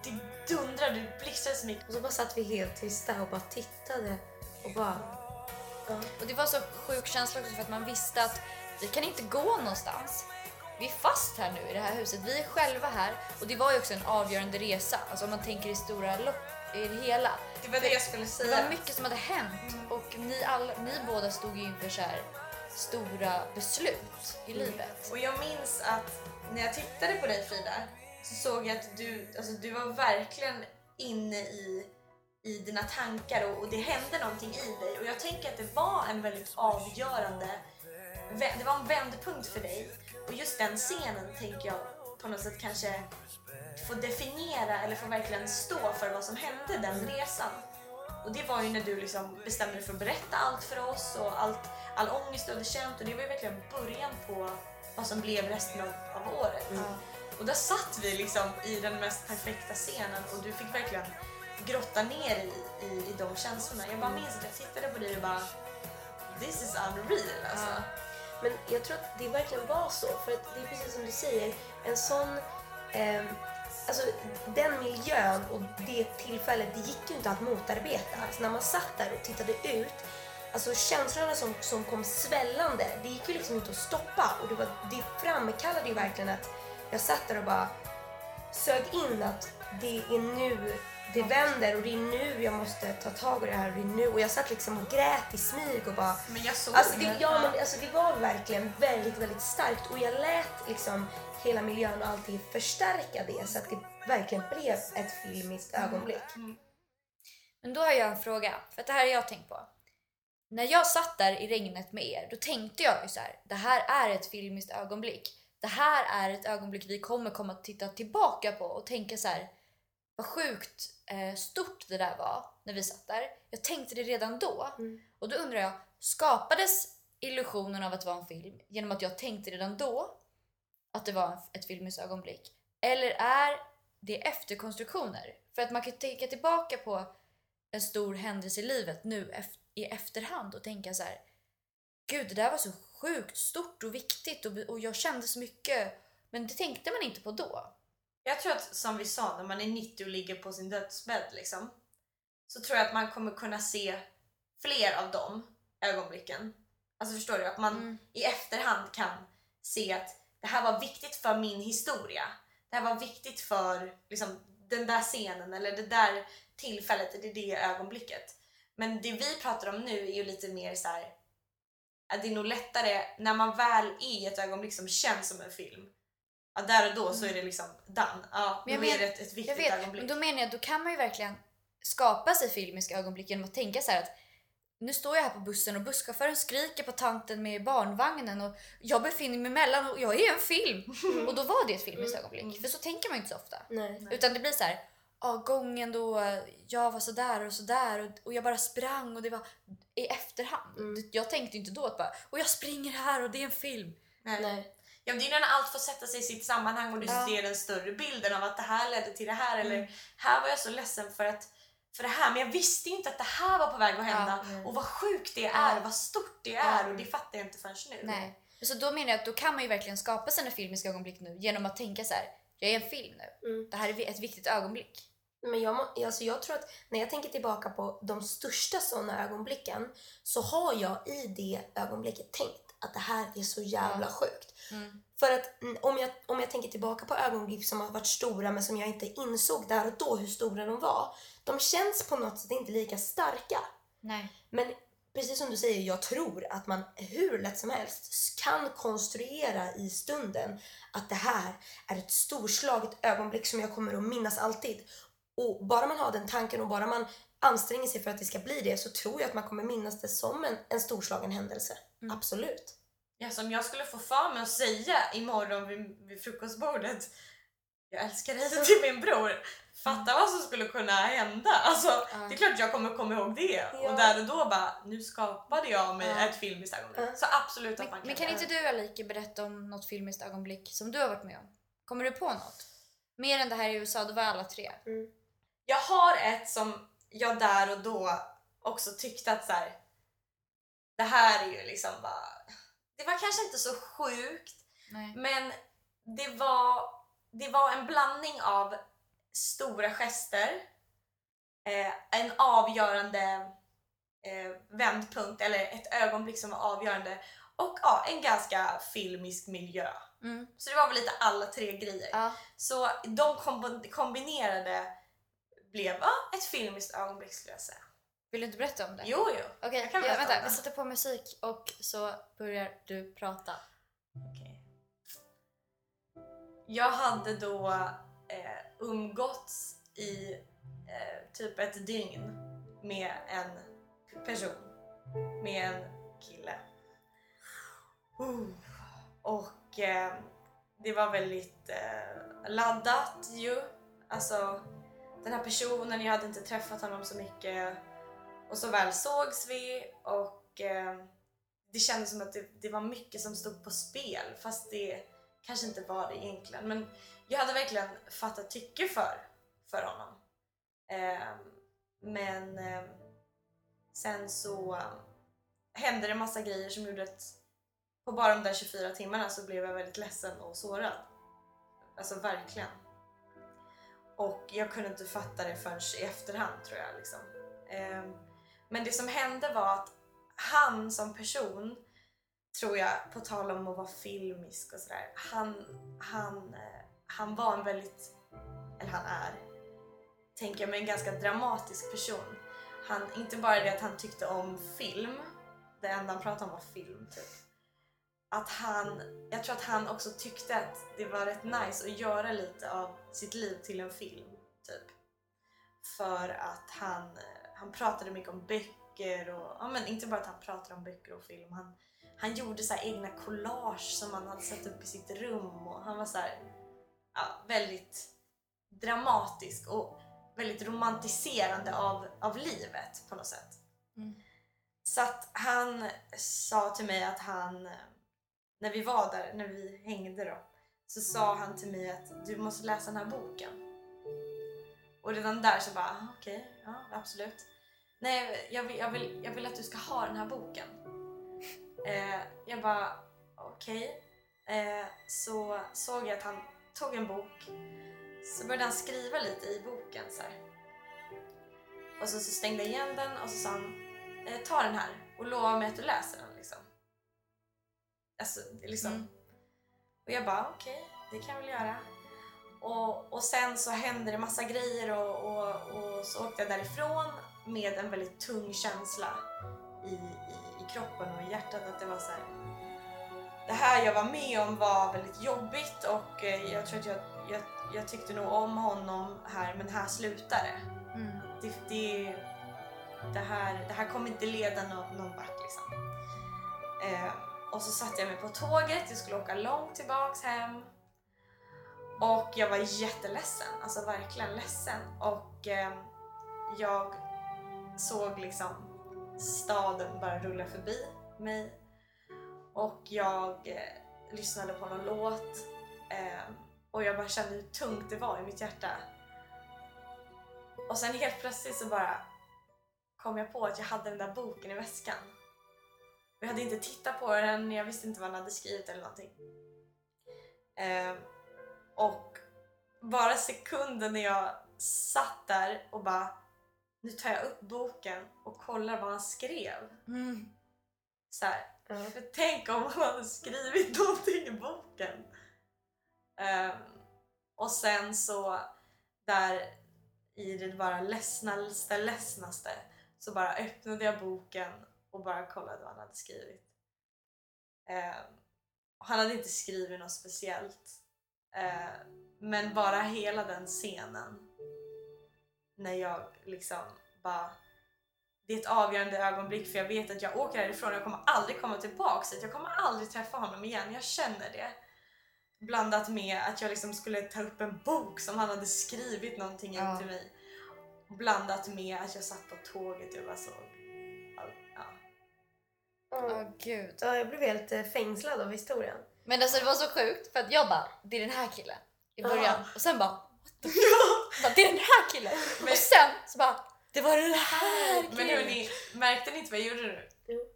det dundrade, det blixtrade så mycket. Och så bara satt vi helt tysta och bara tittade och bara... Ja. Och det var så sjuk känsla också för att man visste att vi kan inte gå någonstans. Vi är fast här nu i det här huset. Vi är själva här och det var ju också en avgörande resa. Alltså om man tänker i stora lopp, i det hela. Det var det jag skulle Det säga. var mycket som hade hänt och ni, alla, ni båda stod ju inför så här stora beslut i livet. Och jag minns att när jag tittade på dig Frida så såg jag att du, alltså, du var verkligen inne i, i dina tankar och, och det hände någonting i dig. Och jag tänker att det var en väldigt avgörande, det var en vändpunkt för dig. Och just den scenen tänker jag på något sätt kanske få definiera eller få verkligen stå för vad som hände den resan. Och det var ju när du liksom bestämde dig för att berätta allt för oss och allt, all ångest du hade känt och det var ju verkligen början på vad som blev resten av, av året. Ja. Och där satt vi liksom i den mest perfekta scenen och du fick verkligen grotta ner i, i, i de känslorna. Jag bara minns att jag tittade på dig och bara This is unreal alltså. Ja. Men jag tror att det verkligen var så. För att det är precis som du säger, en sån... ehm, alltså den miljön och det tillfället, det gick ju inte att motarbeta. Alltså när man satt där och tittade ut, alltså känslorna som, som kom svällande, det gick ju liksom inte att stoppa. Och det, var, det framkallade ju verkligen att jag satt där och bara sög in att det är nu det vänder och det är nu jag måste ta tag i det här och det är nu. Och jag satt liksom och grät i smyg och bara Men jag såg Alltså det, ja, men alltså det var verkligen väldigt, väldigt starkt och jag lät liksom hela miljön och allting förstärka det så att det verkligen blev ett filmiskt ögonblick. Men då har jag en fråga, för det här har jag tänkt på. När jag satt där i regnet med er, då tänkte jag ju så här, det här är ett filmiskt ögonblick. Det här är ett ögonblick vi kommer komma att titta tillbaka på och tänka så här, vad sjukt stort det där var när vi satt där. Jag tänkte det redan då. Mm. Och då undrar jag, skapades illusionen av att vara en film genom att jag tänkte redan då att det var ett filmiskt ögonblick? Eller är det efterkonstruktioner? För att man kan tänka tillbaka på en stor händelse i livet nu i efterhand och tänka så här. Gud, det där var så sjukt stort och viktigt och, och jag kände så mycket. Men det tänkte man inte på då. Jag tror att som vi sa, när man är 90 och ligger på sin dödsbädd liksom, så tror jag att man kommer kunna se fler av de ögonblicken. Alltså förstår du? Att man Mm. i efterhand kan se att det här var viktigt för min historia. Det här var viktigt för liksom, den där scenen eller det där tillfället, det, det ögonblicket. Men det vi pratar om nu är ju lite mer så här. att det är nog lättare när man väl är i ett ögonblick som känns som en film. Ja, där och då så är det liksom done. Ja, Men då jag är det ett, ett Jag viktigt vet, ögonblick. men då menar jag då kan man ju verkligen skapa sig filmiska ögonblick genom att tänka så här att nu står jag här på bussen och busschauffören skriker på tanten med barnvagnen och jag befinner mig emellan och jag är en film. Och då var det ett filmiskt ögonblick. För så tänker man ju inte så ofta. Nej. Utan det blir så här, ah, gången då jag var så där och så där och, och jag bara sprang och det var i efterhand. Mm. Jag tänkte inte då att bara, och jag springer här och det är en film. Nej. Nej. Ja, det är när allt får sätta sig i sitt sammanhang och du Ja. ser den större bilden av att det här ledde till det här Mm. eller här var jag så ledsen för att för det här men jag visste inte att det här var på väg att hända mm. och vad sjukt det Ja. är, vad stort det är Ja. och det fattar jag inte förrän nu. Nej. Så då menar jag att då kan man ju verkligen skapa sina filmiska ögonblick nu genom att tänka så här, jag är en film nu. Mm. Det här är ett viktigt ögonblick. Men jag, alltså jag tror att när jag tänker tillbaka på de största sådana ögonblicken så har jag i det ögonblicket tänkt att det här är så jävla Ja. sjukt. Mm. För att mm, om jag, om jag tänker tillbaka på ögonblick som har varit stora men som jag inte insåg där och då hur stora de var. De känns på något sätt inte lika starka. Nej. Men precis som du säger, jag tror att man hur lätt som helst kan konstruera i stunden att det här är ett storslaget ögonblick som jag kommer att minnas alltid. Och bara man har den tanken och bara man anstränger sig för att det ska bli det så tror jag att man kommer minnas det som en, en storslagen händelse. Mm. Absolut. Ja, som jag skulle få för mig att säga imorgon vid, vid frukostbordet jag älskar dig till min bror. Fatta vad som skulle kunna hända. Alltså, Ja. Det är klart jag kommer komma ihåg det. Ja. Och där och då bara, nu skapade jag mig Ja. ett filmiskt ögonblick. Så absolut att man Men, kan men kan inte du Alike berätta om något filmiskt ögonblick som du har varit med om? Kommer du på något? Mer än det här i USA, då var alla tre. Jag har ett som jag där och då också tyckte att så här, det här är ju liksom bara... Det var kanske inte så sjukt, Nej. men det var, det var en blandning av stora gester, eh, en avgörande eh, vändpunkt eller ett ögonblick som var avgörande och ja, en ganska filmisk miljö. Mm. Så det var väl lite alla tre grejer. Ja. Så de kombinerade blev ja, ett filmiskt ögonblick skulle jag säga. Vill du inte berätta om det? Jo, jo. Okej, jag kan ja, vänta. Vi sätter på musik och så börjar du prata. Okej. Jag hade då eh, umgåtts i eh, typ ett dygn med en person. Med en kille. Uh. Och eh, det var väldigt eh, laddat ju. Alltså den här personen, jag hade inte träffat honom så mycket. Och så väl sågs vi och eh, det kändes som att det, det var mycket som stod på spel fast det kanske inte var det egentligen. Men jag hade verkligen fattat tycke för, för honom. Eh, men eh, sen så hände det massa grejer som gjorde att på bara de där 24 timmarna så blev jag väldigt ledsen och sårad. Alltså verkligen. Och jag kunde inte fatta det förrän i efterhand tror jag. Liksom. Eh, men det som hände var att han som person, tror jag, på tal om att vara filmisk och sådär, han, han, eh, han var en väldigt, eller han är, tänker jag mig en ganska dramatisk person. Han, inte bara det att han tyckte om film, det enda han pratade om var film typ. Att han, jag tror att han också tyckte att det var rätt nice att göra lite av sitt liv till en film. Typ. För att han, eh, han pratade mycket om böcker och, ja men inte bara att han pratade om böcker och film. Han, han gjorde så egna collage som han hade satt upp i sitt rum och han var så här, ja, väldigt dramatisk och väldigt romantiserande av, av livet på något sätt. Mm. Så att han sa till mig att han, när vi var där, när vi hängde då, så sa han till mig att du måste läsa den här boken. Och redan där så bara, "Ah, okej, ja absolut. Nej, jag vill, jag, vill, jag vill att du ska ha den här boken. Eh, jag bara, okej. Eh, så såg jag att han tog en bok, så började han skriva lite i boken så här. Och så, så stängde jag igen den och så sa han, eh, ta den här och lova mig att du läser den liksom. Alltså, liksom. Mm. Och jag bara, okej, det kan jag väl göra. Och, och sen så hände det massa grejer och, och, och så åkte jag därifrån med en väldigt tung känsla i, i, i kroppen och i hjärtat att det var så här. Det här jag var med om var väldigt jobbigt och eh, jag tror att jag, jag, jag tyckte nog om honom här men här slutar det. Mm. Det, det, det, här, det här kommer inte leda någon, någon vart liksom. Eh, och så satte jag mig på tåget, jag skulle åka långt tillbaks hem. Och jag var jätteledsen, alltså verkligen ledsen. Och eh, jag såg liksom staden bara rulla förbi mig. Och jag eh, lyssnade på någon låt. Eh, och jag bara kände hur tungt det var i mitt hjärta. Och sen helt plötsligt så bara kom jag på att jag hade den där boken i väskan. Jag hade inte tittat på den, jag visste inte vad han hade skrivit eller någonting. Eh, och bara sekunden när jag satt där och bara nu tar jag upp boken och kollar vad han skrev. Mm. Så Ja. för tänk om han hade skrivit någonting i boken. Ehm, och sen så där i det bara ledsnaste, ledsnaste så bara öppnade jag boken och bara kollade vad han hade skrivit. Och han hade inte skrivit något speciellt. Ehm, men bara hela den scenen när jag liksom bara det är ett avgörande ögonblick för jag vet att jag åker härifrån och jag kommer aldrig komma tillbaks hit. Jag kommer aldrig träffa honom igen. Jag känner det. Blandat med att jag liksom skulle ta upp en bok som han hade skrivit någonting Ja. in till mig. Blandat med att jag satt på tåget och bara såg allt. Ja. Åh Ja. gud. Ja, jag blev helt eh, fängslad av historien. Men alltså det var så sjukt för att jag bara, det är den här killen i början. Ja. Och sen bara, what the fuck? Bara, det är den här killen. Men- Och sen så bara, det var den här killen. Men hörni, märkte ni inte vad jag gjorde nu?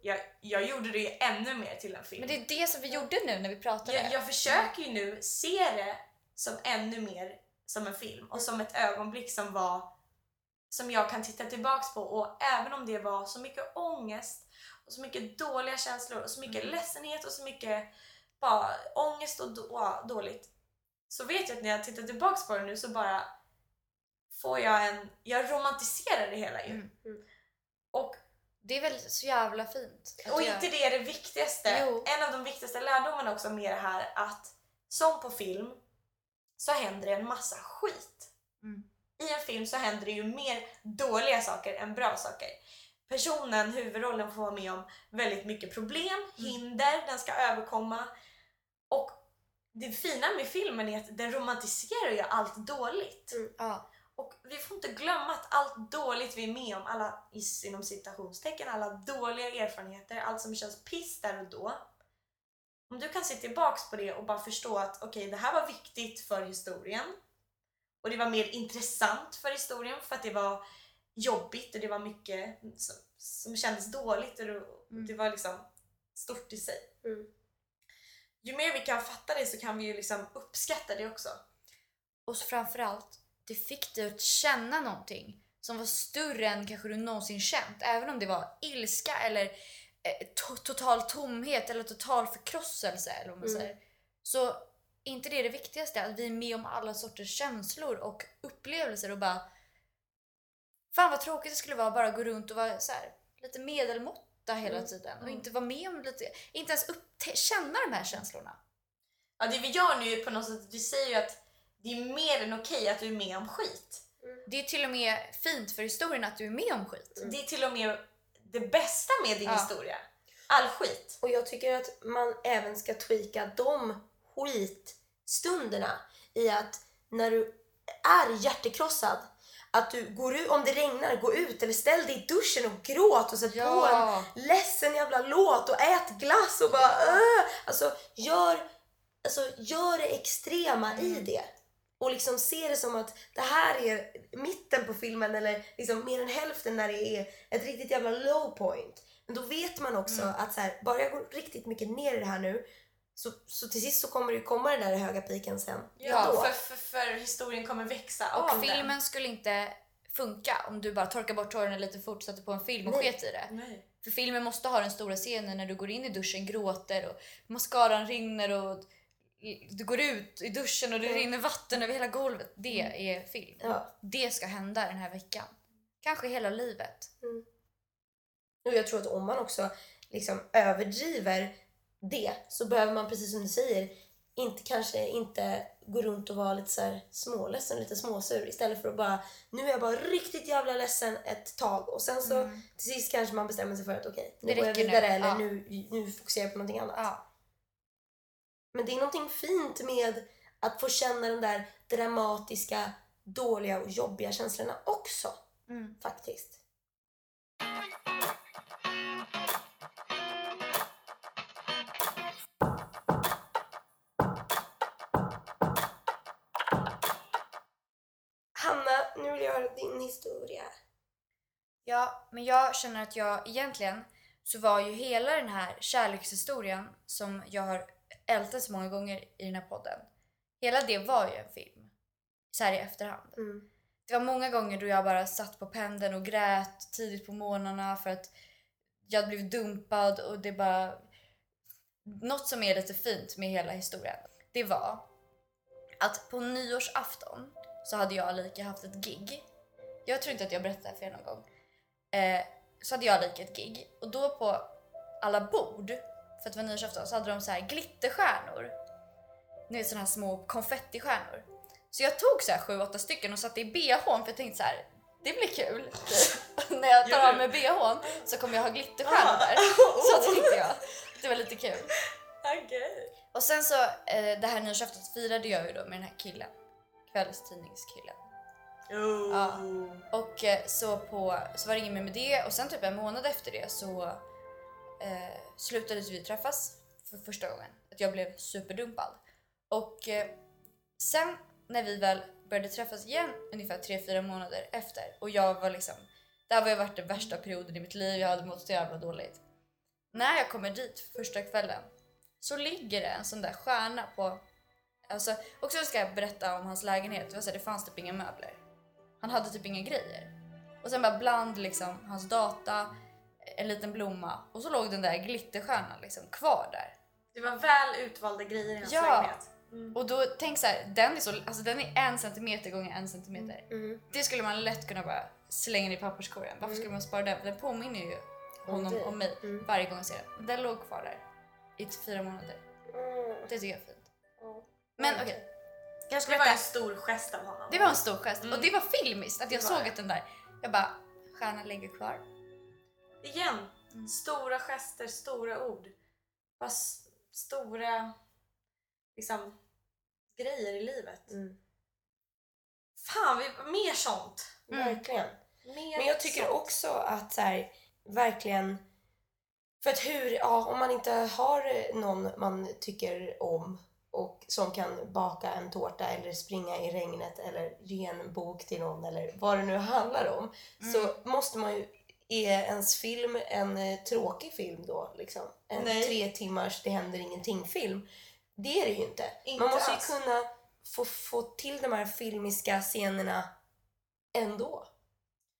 Jag, jag gjorde det ju ännu mer till en film. Men det är det som vi gjorde nu när vi pratade. jag, jag försöker ju nu se det som ännu mer som en film och som ett ögonblick som var som jag kan titta tillbaks på och även om det var så mycket ångest och så mycket dåliga känslor och så mycket Mm. ledsenhet och så mycket bara ångest och då, dåligt så vet jag att när jag tittar tillbaks på det nu så bara får jag en, jag romantiserar det hela ju. Mm. Mm. Och Det är väl så jävla fint. och göra. inte det är det viktigaste. Jo. En av de viktigaste lärdomarna också med det här att som på film så händer det en massa skit. Mm. I en film så händer det ju mer dåliga saker än bra saker. Personen, huvudrollen, får vara med om väldigt mycket problem, hinder den ska överkomma. Och det fina med filmen är att den romantiserar ju allt dåligt. Mm. Ja. Och vi får inte glömma att allt dåligt vi är med om, alla is- inom citationstecken, alla dåliga erfarenheter, allt som känns piss där och då. Om du kan se tillbaks på det och bara förstå att okej, det här var viktigt för historien och det var mer intressant för historien för att det var jobbigt och det var mycket som, som kändes dåligt och det, Mm. det var liksom stort i sig. Mm. Ju mer vi kan fatta det så kan vi ju liksom uppskatta det också. Och så framförallt, det fick dig att känna någonting som var större än kanske du någonsin känt. Även om det var ilska eller eh, to- total tomhet eller total förkrosselse eller vad man Mm. säger. Så är inte det det viktigaste, att vi är med om alla sorters känslor och upplevelser och bara Fan vad tråkigt det skulle vara att bara gå runt och vara så här, lite medelmåtta hela Mm. tiden och Mm. inte vara med om lite, inte ens uppte- känna de här känslorna. Ja, det vi gör nu är på något sätt, vi säger ju att det är mer än okej att du är med om skit. Det är till och med fint för historien att du är med om skit. Det är till och med det bästa med din Ja. historia. All skit. Och jag tycker att man även ska tweaka de skitstunderna i att när du är hjärtekrossad att du går ut, om det regnar, gå ut eller ställ dig i duschen och gråt och sätt på Ja. en ledsen jävla låt och ät glass och bara äh! Alltså gör, alltså gör det extrema i det. Och liksom se det som att det här är mitten på filmen eller liksom mer än hälften när det är ett riktigt jävla low point. Men då vet man också att så här, bara jag går riktigt mycket ner i det här nu så, så till sist så kommer det komma den där höga piken sen. Ja, för, för, för historien kommer växa Och av filmen skulle inte funka om du bara torkar bort tårarna lite fort, sätter på en film och Nej. sket i det. den. Nej. För filmen måste ha den stora scenen när du går in i duschen, gråter och mascaran rinner och du går ut i duschen och det Mm. rinner vatten över hela golvet. Det är film. Ja. Det ska hända den här veckan. Kanske hela livet. Och jag tror att om man också liksom överdriver det så behöver man precis som du säger inte kanske inte gå runt och vara lite så här småledsen, lite småsur istället för att bara nu är jag bara riktigt jävla ledsen ett tag och sen så Mm. till sist kanske man bestämmer sig för att okej, nu Det går jag räcker nu. vidare eller Ja. nu, nu fokuserar jag på någonting annat. Ja. Men det är någonting fint med att få känna de där dramatiska, dåliga och jobbiga känslorna också Mm. faktiskt. Hanna, nu vill jag höra din historia. Ja, men jag känner att jag egentligen så var ju hela den här kärlekshistorien som jag har ältat så många gånger i den här podden. Hela det var ju en film. Så här i efterhand. Mm. Det var många gånger då jag bara satt på pendeln och grät tidigt på morgnarna för att jag hade blivit dumpad och det bara... Något som är lite fint med hela historien, det var att på nyårsafton så hade jag och Alika haft ett gig. Jag tror inte att jag berättade det för er någon gång. Eh, så hade jag och Alika ett gig och då på alla bord, för att det var nyårsafton, så hade de så här glitterstjärnor. Ni vet såna här små konfettistjärnor. Så jag tog så här sju, åtta stycken och satte i bhn för jag tänkte så här, det blir kul. När jag tar av mig bhn så kommer jag ha glitterstjärnor där. Så tänkte jag. Det var lite kul. Och sen så, eh, det här nyårsafton firade jag ju då med den här killen. Kvällstidningskillen. Oh. Ja. Och eh, så, på, så var det inget mer med det och sen typ en månad efter det så eh, slutade vi träffas för första gången. Att jag blev superdumpad. Och eh, sen när vi väl började träffas igen ungefär 3-4 månader efter och jag var liksom, det här var ju varit den värsta perioden i mitt liv, jag hade mått så jävla dåligt. När jag kommer dit första kvällen så ligger det en sån där stjärna på Alltså, också ska jag berätta om hans lägenhet. Det, var så här, det fanns typ inga möbler. Han hade typ inga grejer. Och sen bara bland liksom hans data, en liten blomma och så låg den där glitterstjärnan liksom kvar där. Det var väl utvalda grejer i hans Ja. lägenhet. Mm. Och då tänk så här, den är så, alltså den är en centimeter gånger en centimeter. Mm. Det skulle man lätt kunna bara slänga i papperskorgen. Varför skulle man spara den? För den påminner ju honom dig. om mig Mm. varje gång jag ser den. Den låg kvar där i fyra månader. Mm. Det tycker jag är fint. Men okej. Jag ska Det var en stor gest av honom. Det var en stor gest Mm. och det var filmiskt att jag såg att den där, jag bara, stjärnan ligger kvar. Igen, Mm. stora gester, stora ord. Bara stora liksom, grejer i livet. Mm. Fan, vi, mer sånt! Mm. Verkligen. Mer Men jag tycker sånt. också att så här, verkligen... För att hur, ja, om man inte har någon man tycker om och som kan baka en tårta eller springa i regnet eller ge en bok till någon eller vad det nu handlar om. Så måste man ju, är ens film en eh, tråkig film då? Liksom? En Nej. tre timmars det händer ingenting film. Det är det ju inte. Inte man måste ju alls. kunna få, få till de här filmiska scenerna ändå.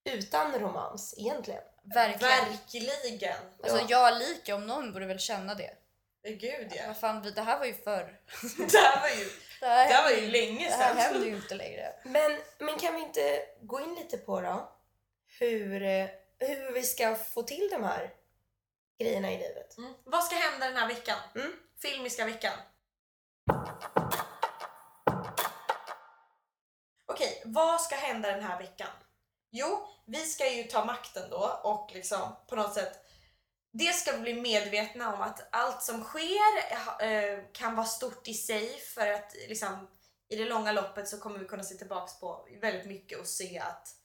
Utan romans egentligen. Verkligen. Verkligen. Alltså Ja. jag lika om någon borde väl känna det. Gud ja. Vad fan, vi- det här var ju förr. Det här var ju, Det här, det här var ju länge det här sedan. händer ju inte längre. Men, men kan vi inte gå in lite på då hur, eh, hur vi ska få till de här grejerna i livet? Mm. Vad ska hända den här veckan? Mm. Filmiska veckan. Okej, vad ska hända den här veckan? Jo, vi ska ju ta makten då och liksom på något sätt Dels ska vi bli medvetna om att allt som sker eh, kan vara stort i sig för att liksom, i det långa loppet så kommer vi kunna se tillbaks på väldigt mycket och se att,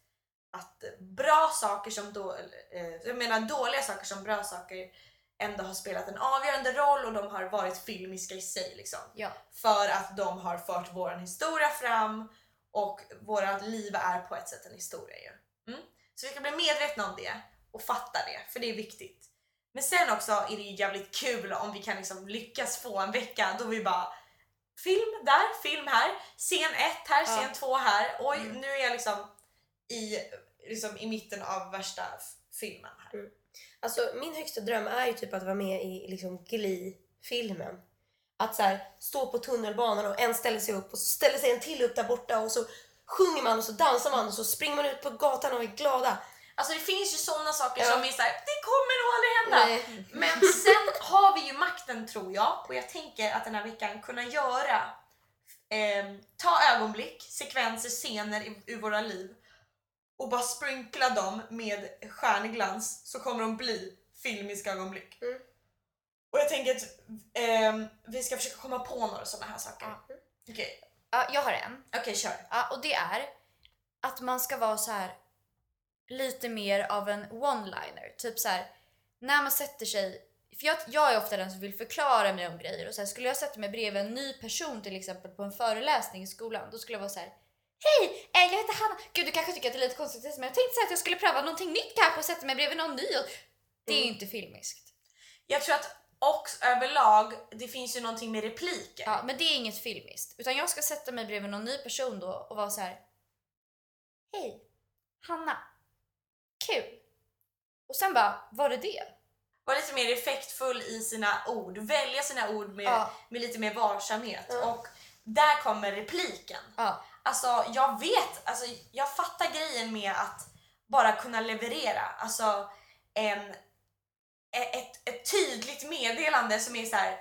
att bra saker som då, eh, jag menar dåliga saker som bra saker ändå har spelat en avgörande roll och de har varit filmiska i sig. Liksom. Ja. För att de har fört vår historia fram och våra liv är på ett sätt en historia ju. Mm. Så vi ska bli medvetna om det och fatta det, för det är viktigt. Men sen också är det ju jävligt kul om vi kan liksom lyckas få en vecka då vi bara film där, film här, scen 1 här, Ja. scen 2 här. Oj, Mm. nu är jag liksom i, liksom i mitten av värsta filmen här. Alltså min högsta dröm är ju typ att vara med i liksom Glee-filmen. Att så här, stå på tunnelbanan och en ställer sig upp och så ställer sig en till upp där borta och så sjunger man och så dansar man och så springer man ut på gatan och är glada. Alltså det finns ju sådana saker Ja. som är såhär, det kommer nog aldrig hända. Nej. Men sen har vi ju makten tror jag och jag tänker att den här veckan kunna göra eh, ta ögonblick, sekvenser, scener i, ur våra liv och bara sprinkla dem med stjärnglans så kommer de bli filmiska ögonblick. Mm. Och jag tänker att ehm, vi ska försöka komma på några sådana här saker. Ja. Okej, Ja, jag har en. okej kör. Ja, och det är att man ska vara så här lite mer av en one-liner. Typ så här när man sätter sig för jag, jag är ofta den som vill förklara mig om grejer och så här, skulle jag sätta mig bredvid en ny person till exempel på en föreläsning i skolan då skulle jag vara så här Hej! Eh, jag heter Hanna. Gud, du kanske tycker att det är lite konstigt men jag tänkte här att jag skulle pröva någonting nytt kanske och sätta mig bredvid någon ny. Och... Det är ju Mm. inte filmiskt. Jag tror att också överlag, det finns ju någonting med repliker. Ja, men det är inget filmiskt. Utan jag ska sätta mig bredvid någon ny person då och vara så här. Hej, Hanna. Kul. Och sen bara, var det det? Var lite mer effektfull i sina ord, välja sina ord med, Ja. med lite mer varsamhet. Ja. Och där kommer repliken. Ja, Alltså jag vet, alltså, jag fattar grejen med att bara kunna leverera. Alltså en, e- ett, ett tydligt meddelande som är så här.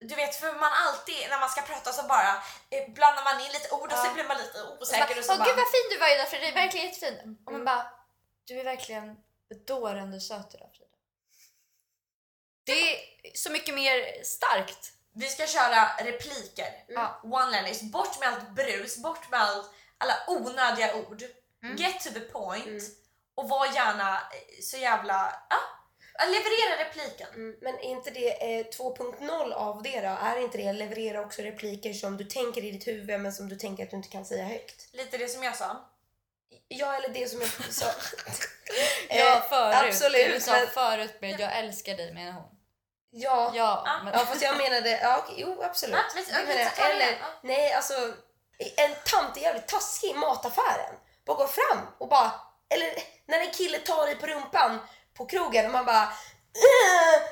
Du vet för man alltid när man ska prata så bara eh, blandar man in lite ord och Ja. så blir man lite och så osäker bara, och så Åh bara... gud vad fin du var idag Frida, du är verkligen jättefin. Och man Mm. bara, du är verkligen bedårande söt idag Frida. Det är så mycket mer starkt. Vi ska köra repliker. Ja. One-liners. Bort med allt brus, bort med all, alla onödiga ord. Mm. Get to the point. Mm. Och var gärna eh, så jävla... Ja, leverera repliken. Mm, men är inte det eh, 2.0 av det då? Är inte det leverera också repliker som du tänker i ditt huvud men som du tänker att du inte kan säga högt? Lite det som jag sa. Ja, eller det som jag sa. Ja, Eh, förut. absolut, du sa men- förut med jag älskar dig menar hon. Ja, Ja, Ah. men, Ja fast jag menade, ja okej, jo absolut. Ja, visst, okej, menar jag. Eller, ja. nej alltså en tant är jävligt taskig i mataffären. Bara går fram och bara, eller när en kille tar dig på rumpan på krogen och man bara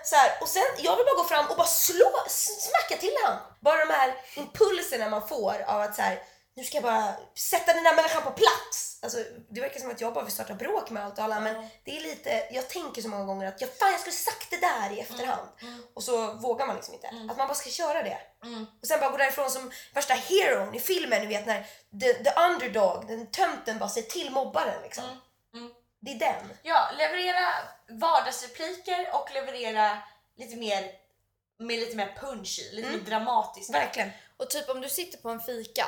så här, och sen, jag vill bara gå fram och bara slå, smacka till han. Bara de här impulserna man får av att så här, nu ska jag bara sätta den där människan på plats. Alltså, det verkar som att jag bara vill starta bråk med allt och alla men det är lite, jag tänker så många gånger att jag, fan jag skulle sagt det där i efterhand. Mm. Och så vågar man liksom inte. Mm. Att man bara ska köra det. Mm. Och sen bara gå därifrån som värsta heroen i filmen, ni vet när the, the underdog, den tönten bara säger till mobbaren liksom. Mm. Mm. Det är den. Ja, leverera vardagsrepliker och leverera lite mer med lite mer punch i, lite Mm. mer dramatiskt. Verkligen. och typ om du sitter på en fika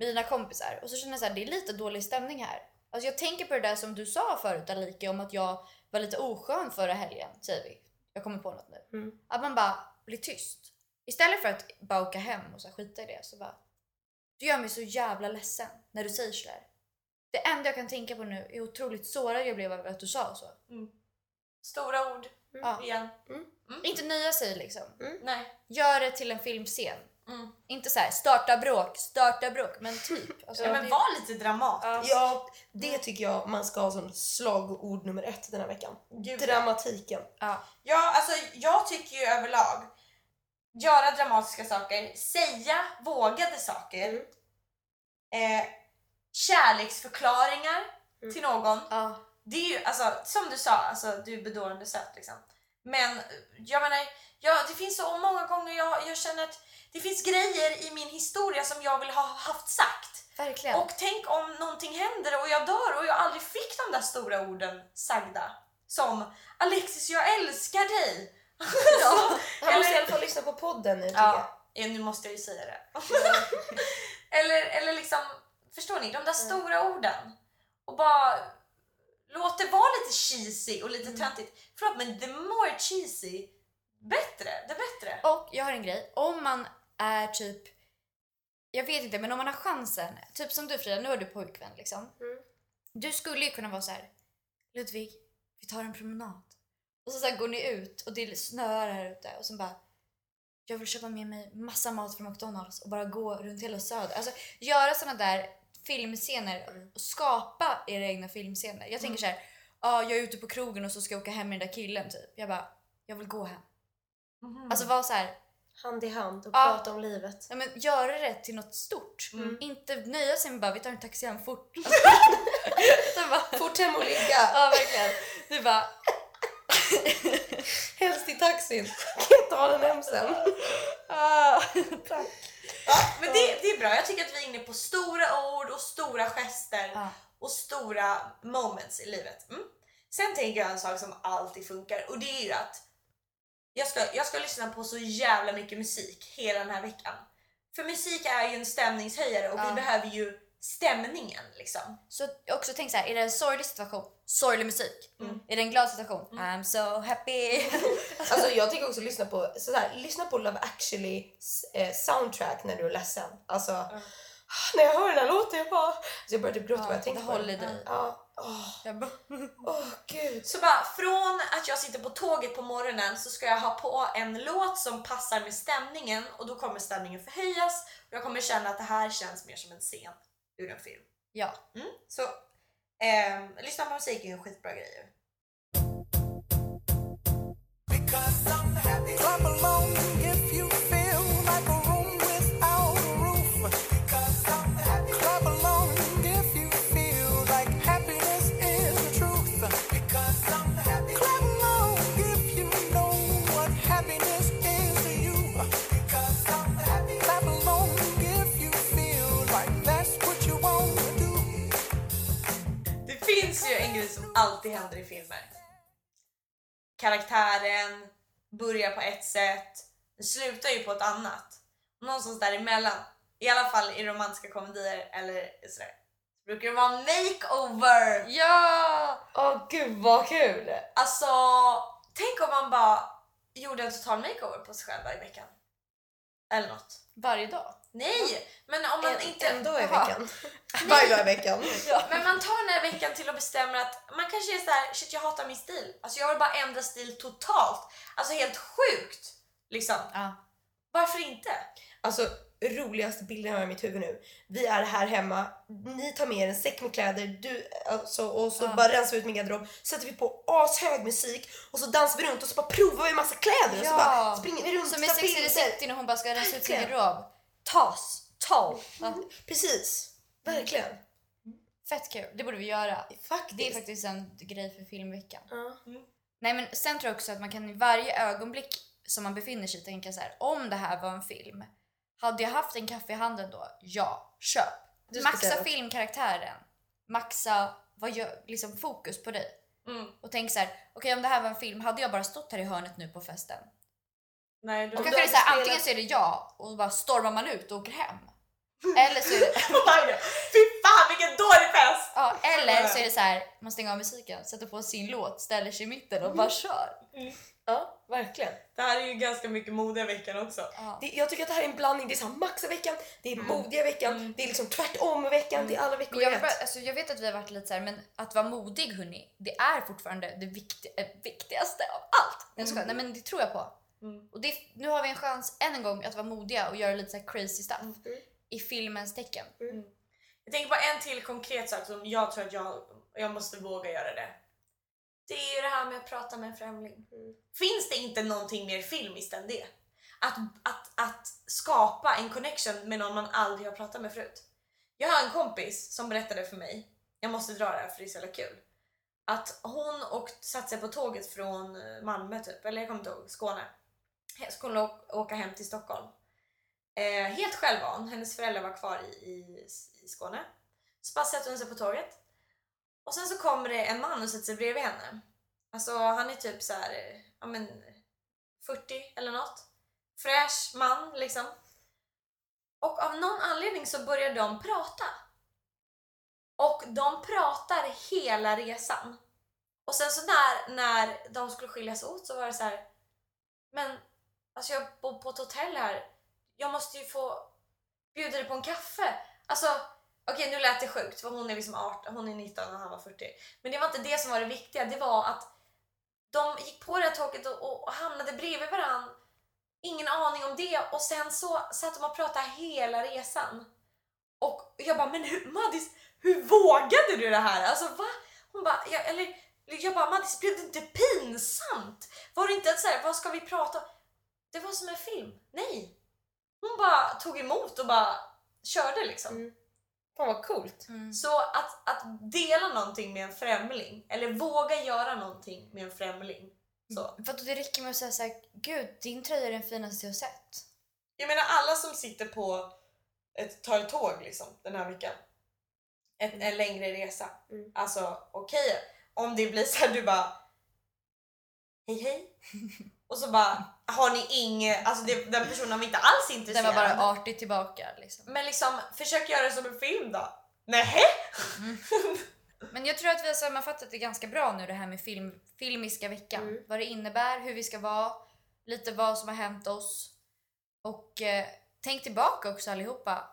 med dina kompisar och så känner jag så här, det är lite dålig stämning här. Alltså jag tänker på det där som du sa förut Alika om att jag var lite oskön förra helgen, säger vi. Jag kommer på något nu. Mm. Att man bara blir tyst. Istället för att bara åka hem och så här skita i det så bara... Du gör mig så jävla ledsen när du säger sådär. Det enda jag kan tänka på nu är hur otroligt sårad jag blev över att du sa så. Stora ord Ja. igen. Inte nöja sig liksom. Nej. Gör det till en filmscen. Mm. Inte så här starta bråk, starta bråk, men typ. Alltså, Ja, men det- var lite dramatisk. Ja, det tycker jag man ska ha som slagord nummer ett den här veckan. Gud. Dramatiken. ja. Ja, alltså jag tycker ju överlag göra dramatiska saker, säga vågade saker, Mm. eh, kärleksförklaringar Mm. till någon. Ja. Det är ju alltså, som du sa, alltså, du är bedårande söt liksom. Men jag menar, ja, det finns så många gånger jag, jag känner att det finns grejer i min historia som jag vill ha haft sagt. Verkligen. Och tänk om någonting händer och jag dör och jag aldrig fick de där stora orden sagda. Som Alexis, jag älskar dig! Ja. Han måste i alla fall lyssna på podden nu tycker Ja, nu måste jag ju säga det. eller, eller liksom, förstår ni? De där stora orden. Och bara låt det vara lite cheesy och lite töntigt. Förlåt men the more cheesy, bättre. Det bättre. Och jag har en grej. Om man är typ... Jag vet inte, men om man har chansen. Typ som du Frida, nu har du pojkvän liksom. Mm. Du skulle ju kunna vara så här. Ludvig, vi tar en promenad. Och så, så går ni ut och det snöar här ute och så bara jag vill köpa med mig massa mat från McDonalds och bara gå runt hela söder. Alltså göra såna där filmscener och skapa era egna filmscener. Jag tänker så här, ja jag är ute på krogen och så ska jag åka hem med den där killen typ. Jag bara, jag vill gå hem. Alltså var så här. Hand i hand och Ja. prata om livet. ja, men göra det till något stort. Mm. Inte nöja sig med bara, vi tar en taxi hem fort. Bara, Fort hem och ligga. ja verkligen. Du bara, Helst i taxin. Kan jag ta den hem sen? ah, tack. Ja, men det, det är bra. Jag tycker att vi är inne på stora ord och stora gester Ja. och stora moments i livet. Mm. Sen tänker jag en sak som alltid funkar och det är ju att jag ska, jag ska lyssna på så jävla mycket musik hela den här veckan. För musik är ju en stämningshöjare och Ja. vi behöver ju stämningen liksom. Så också tänk så här, är det en sorglig situation, sorglig musik. Mm. Är det en glad situation, I'm so happy. Alltså jag tycker också lyssna på, sådär, lyssna på Love actually eh, soundtrack när du är ledsen. Alltså när jag hör den här låten jag bara... Så jag börjar typ gråta Ja, bara jag tänker på håller den. dig. Ja. Åh, Jag bara, åh gud. Så bara från att jag sitter på tåget på morgonen så ska jag ha på en låt som passar med stämningen och då kommer stämningen förhöjas och jag kommer känna att det här känns mer som en scen ur en film. ja. Mm. Så Eh, lyssna på musik är ju en skitbra grej alltid händer i filmer. Karaktären börjar på ett sätt, slutar ju på ett annat. Någonstans däremellan, i alla fall i romantiska komedier eller sådär, brukar det vara makeover. Ja! Åh gud vad kul! Alltså, tänk om man bara gjorde en total makeover på sig själv varje vecka. Eller något. Varje dag. Nej, men om man En, inte... en dag i veckan. Varje dag i veckan. Men man tar den här veckan till att bestämma att man kanske är så här, shit jag hatar min stil. Alltså jag vill bara ändra stil totalt. Alltså helt sjukt. Liksom. Ja. Varför inte? Alltså roligaste bilden har jag i mitt huvud nu. Vi är här hemma, ni tar med er en säck med kläder du, alltså, och så Ja. bara rensar vi ut min garderob. Sätter vi på ashög musik och så dansar vi runt och så bara provar vi massa kläder och så Ja. bara springer vi runt Som i tar Sex and the. City när hon bara ska rensa ut sin garderob. Tas. Tal. Ja. Precis, verkligen. Fett kul. Det borde vi göra. Faktiskt. Det är faktiskt en grej för filmveckan. Ja. Nej men sen tror jag också att man kan i varje ögonblick som man befinner sig tänka så här. om det här var en film, hade jag haft en kaffe i handen då? Ja, köp. Maxa filmkaraktären. Maxa vad gör, liksom fokus på dig. Mm. Och tänk så här, okej om det här var en film, hade jag bara stått här i hörnet nu på festen? Nej, du... Och Om kanske du det är så här, antingen så är det jag och bara stormar man ut och åker hem. Eller så är det, Fy fan vilken dålig fest! ja, eller så är det så här, man stänger av musiken, sätter på sin låt, ställer sig i mitten och bara kör. Ja, verkligen. Det här är ju ganska mycket mode i veckan också. Ja. Det, jag tycker att det här är en blandning. Det är så här maxa veckan, det är modiga veckan, det är liksom tvärtom veckan, det är alla veckor jag, bara, alltså, jag vet att vi har varit lite så här, men att vara modig hörni, det är fortfarande det vikti eh, viktigaste av allt. Jag skojar. Nej men det tror jag på. Mm. Och det, nu har vi en chans än en gång att vara modiga och göra lite så här crazy stuff. Mm. I filmens tecken. Jag tänker på en till konkret sak som jag tror att jag, jag måste våga göra det. Det är ju det här med att prata med en främling. Mm. Finns det inte någonting mer filmiskt än det? Att, att, att skapa en connection med någon man aldrig har pratat med förut. Jag har en kompis som berättade för mig, jag måste dra det här för det är så jävla kul. Att hon och satte sig på tåget från Malmö typ, eller jag kommer inte ihåg, Skåne. Skulle hon åka hem till Stockholm. Eh, helt själv var hon, hennes föräldrar var kvar i, i, i Skåne. Så bara sätter hon sig på tåget. Och sen så kommer det en man och sätter sig bredvid henne. Alltså han är typ så här, ja men 40 eller något. Fräsch man liksom. Och av någon anledning så börjar de prata. Och de pratar hela resan. Och sen så när, när de skulle skiljas åt så var det så här. Men alltså jag bor på ett hotell här. Jag måste ju få bjuda dig på en kaffe. Alltså okej nu lät det sjukt för hon är liksom 18, hon är 19 och han var 40. Men det var inte det som var det viktiga. Det var att de gick på det här tåget och, och hamnade bredvid varandra. Ingen aning om det och sen så satt de och pratade hela resan. Och jag bara, men hur, Maddis, hur vågade du det här? Alltså va? Hon bara, jag, eller jag bara, Maddis blev det inte pinsamt? Var det inte så här, vad ska vi prata om? Det var som en film. Nej. Hon bara tog emot och bara körde liksom. Mm. Fan vad coolt. Så att, att dela någonting med en främling, eller våga göra någonting med en främling. Så. För att det räcker med att säga såhär, gud din tröja är den finaste jag sett. Jag menar alla som sitter på ett, tar ett tåg liksom den här veckan. Ett, en längre resa. Mm. Alltså okej, om det blir så här du bara hej hej. Och så bara har ni inget, alltså det, den personen var inte alls Den intresserad. var bara artigt tillbaka liksom. Men liksom försök göra det som en film då. Nej. Men jag tror att vi har sammanfattat det ganska bra nu det här med film, filmiska veckan. Mm. Vad det innebär, hur vi ska vara, lite vad som har hänt oss. Och eh, tänk tillbaka också allihopa.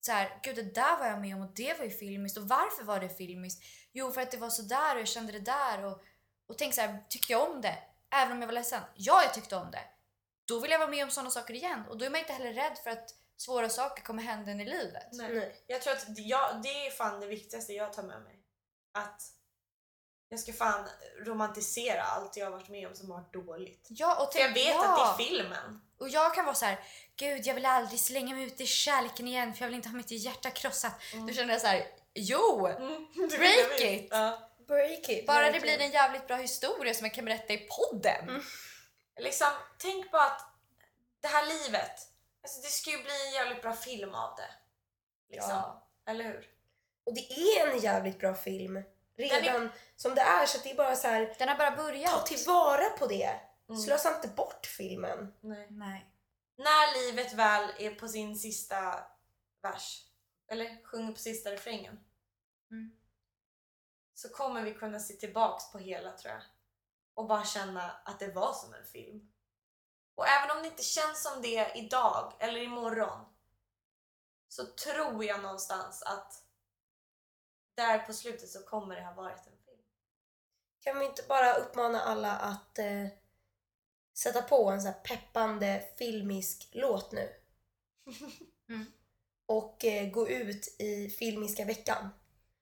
Så här, gud det där var jag med om och det var ju filmiskt och varför var det filmiskt? Jo för att det var så där och jag kände det där och, och tänk så här, tyckte jag om det? Även om jag var ledsen? Ja, jag tyckte om det. Då vill jag vara med om sådana saker igen och då är man inte heller rädd för att svåra saker kommer hända en i livet. Nej. Nej. Jag tror att det- jag, det är fan det viktigaste jag tar med mig. Att jag ska fan romantisera allt jag har varit med om som har varit dåligt. Ja, och För jag vet ja. att det är filmen. Och jag kan vara så här, gud jag vill aldrig slänga mig ut i kärleken igen för jag vill inte ha mitt hjärta krossat. Då känner jag så här, jo! Vet, Break it. Ja. Break it. Bara det blir en jävligt bra historia som jag kan berätta i podden. Liksom, tänk på att det här livet, alltså det ska ju bli en jävligt bra film av det. Liksom. Ja. Eller hur? Och det är en jävligt bra film. Redan som det är så att det är bara så här. Den har bara Ta börjat. tillvara på det. Mm. Slösa inte bort filmen. Nej. Nej. När livet väl är på sin sista vers, eller sjunger på sista refrängen, Mm. Så kommer vi kunna se tillbaks på hela tror jag. Och bara känna att det var som en film. Och även om det inte känns som det idag eller imorgon så tror jag någonstans att där på slutet så kommer det ha varit en film. Kan vi inte bara uppmana alla att eh, sätta på en så här peppande filmisk låt nu? Mm. Och eh, gå ut i filmiska veckan.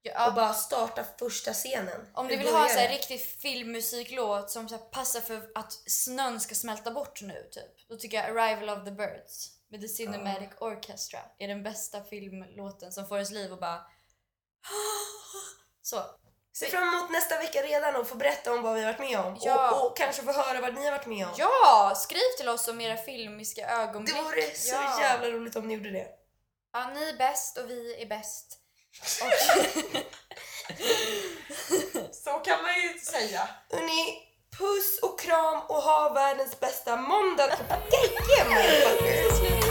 Och Ja, bara starta första scenen. om du vill ha en så här riktig filmmusiklåt som så här passar för att snön ska smälta bort nu typ. Då tycker jag Arrival of the Birds med The Cinematic Orchestra är den bästa filmlåten som får ens liv och bara... Så. Se fram emot nästa vecka redan och få berätta om vad vi har varit med om. Ja. Och, och kanske få höra vad ni har varit med om. Ja! Skriv till oss om era filmiska ögonblick. Det vore så ja. jävla roligt om ni gjorde det. Ja, ni är bäst och vi är bäst. Så kan man ju säga. Hörni, puss och kram och ha världens bästa måndag. Gegge, motherfuckers!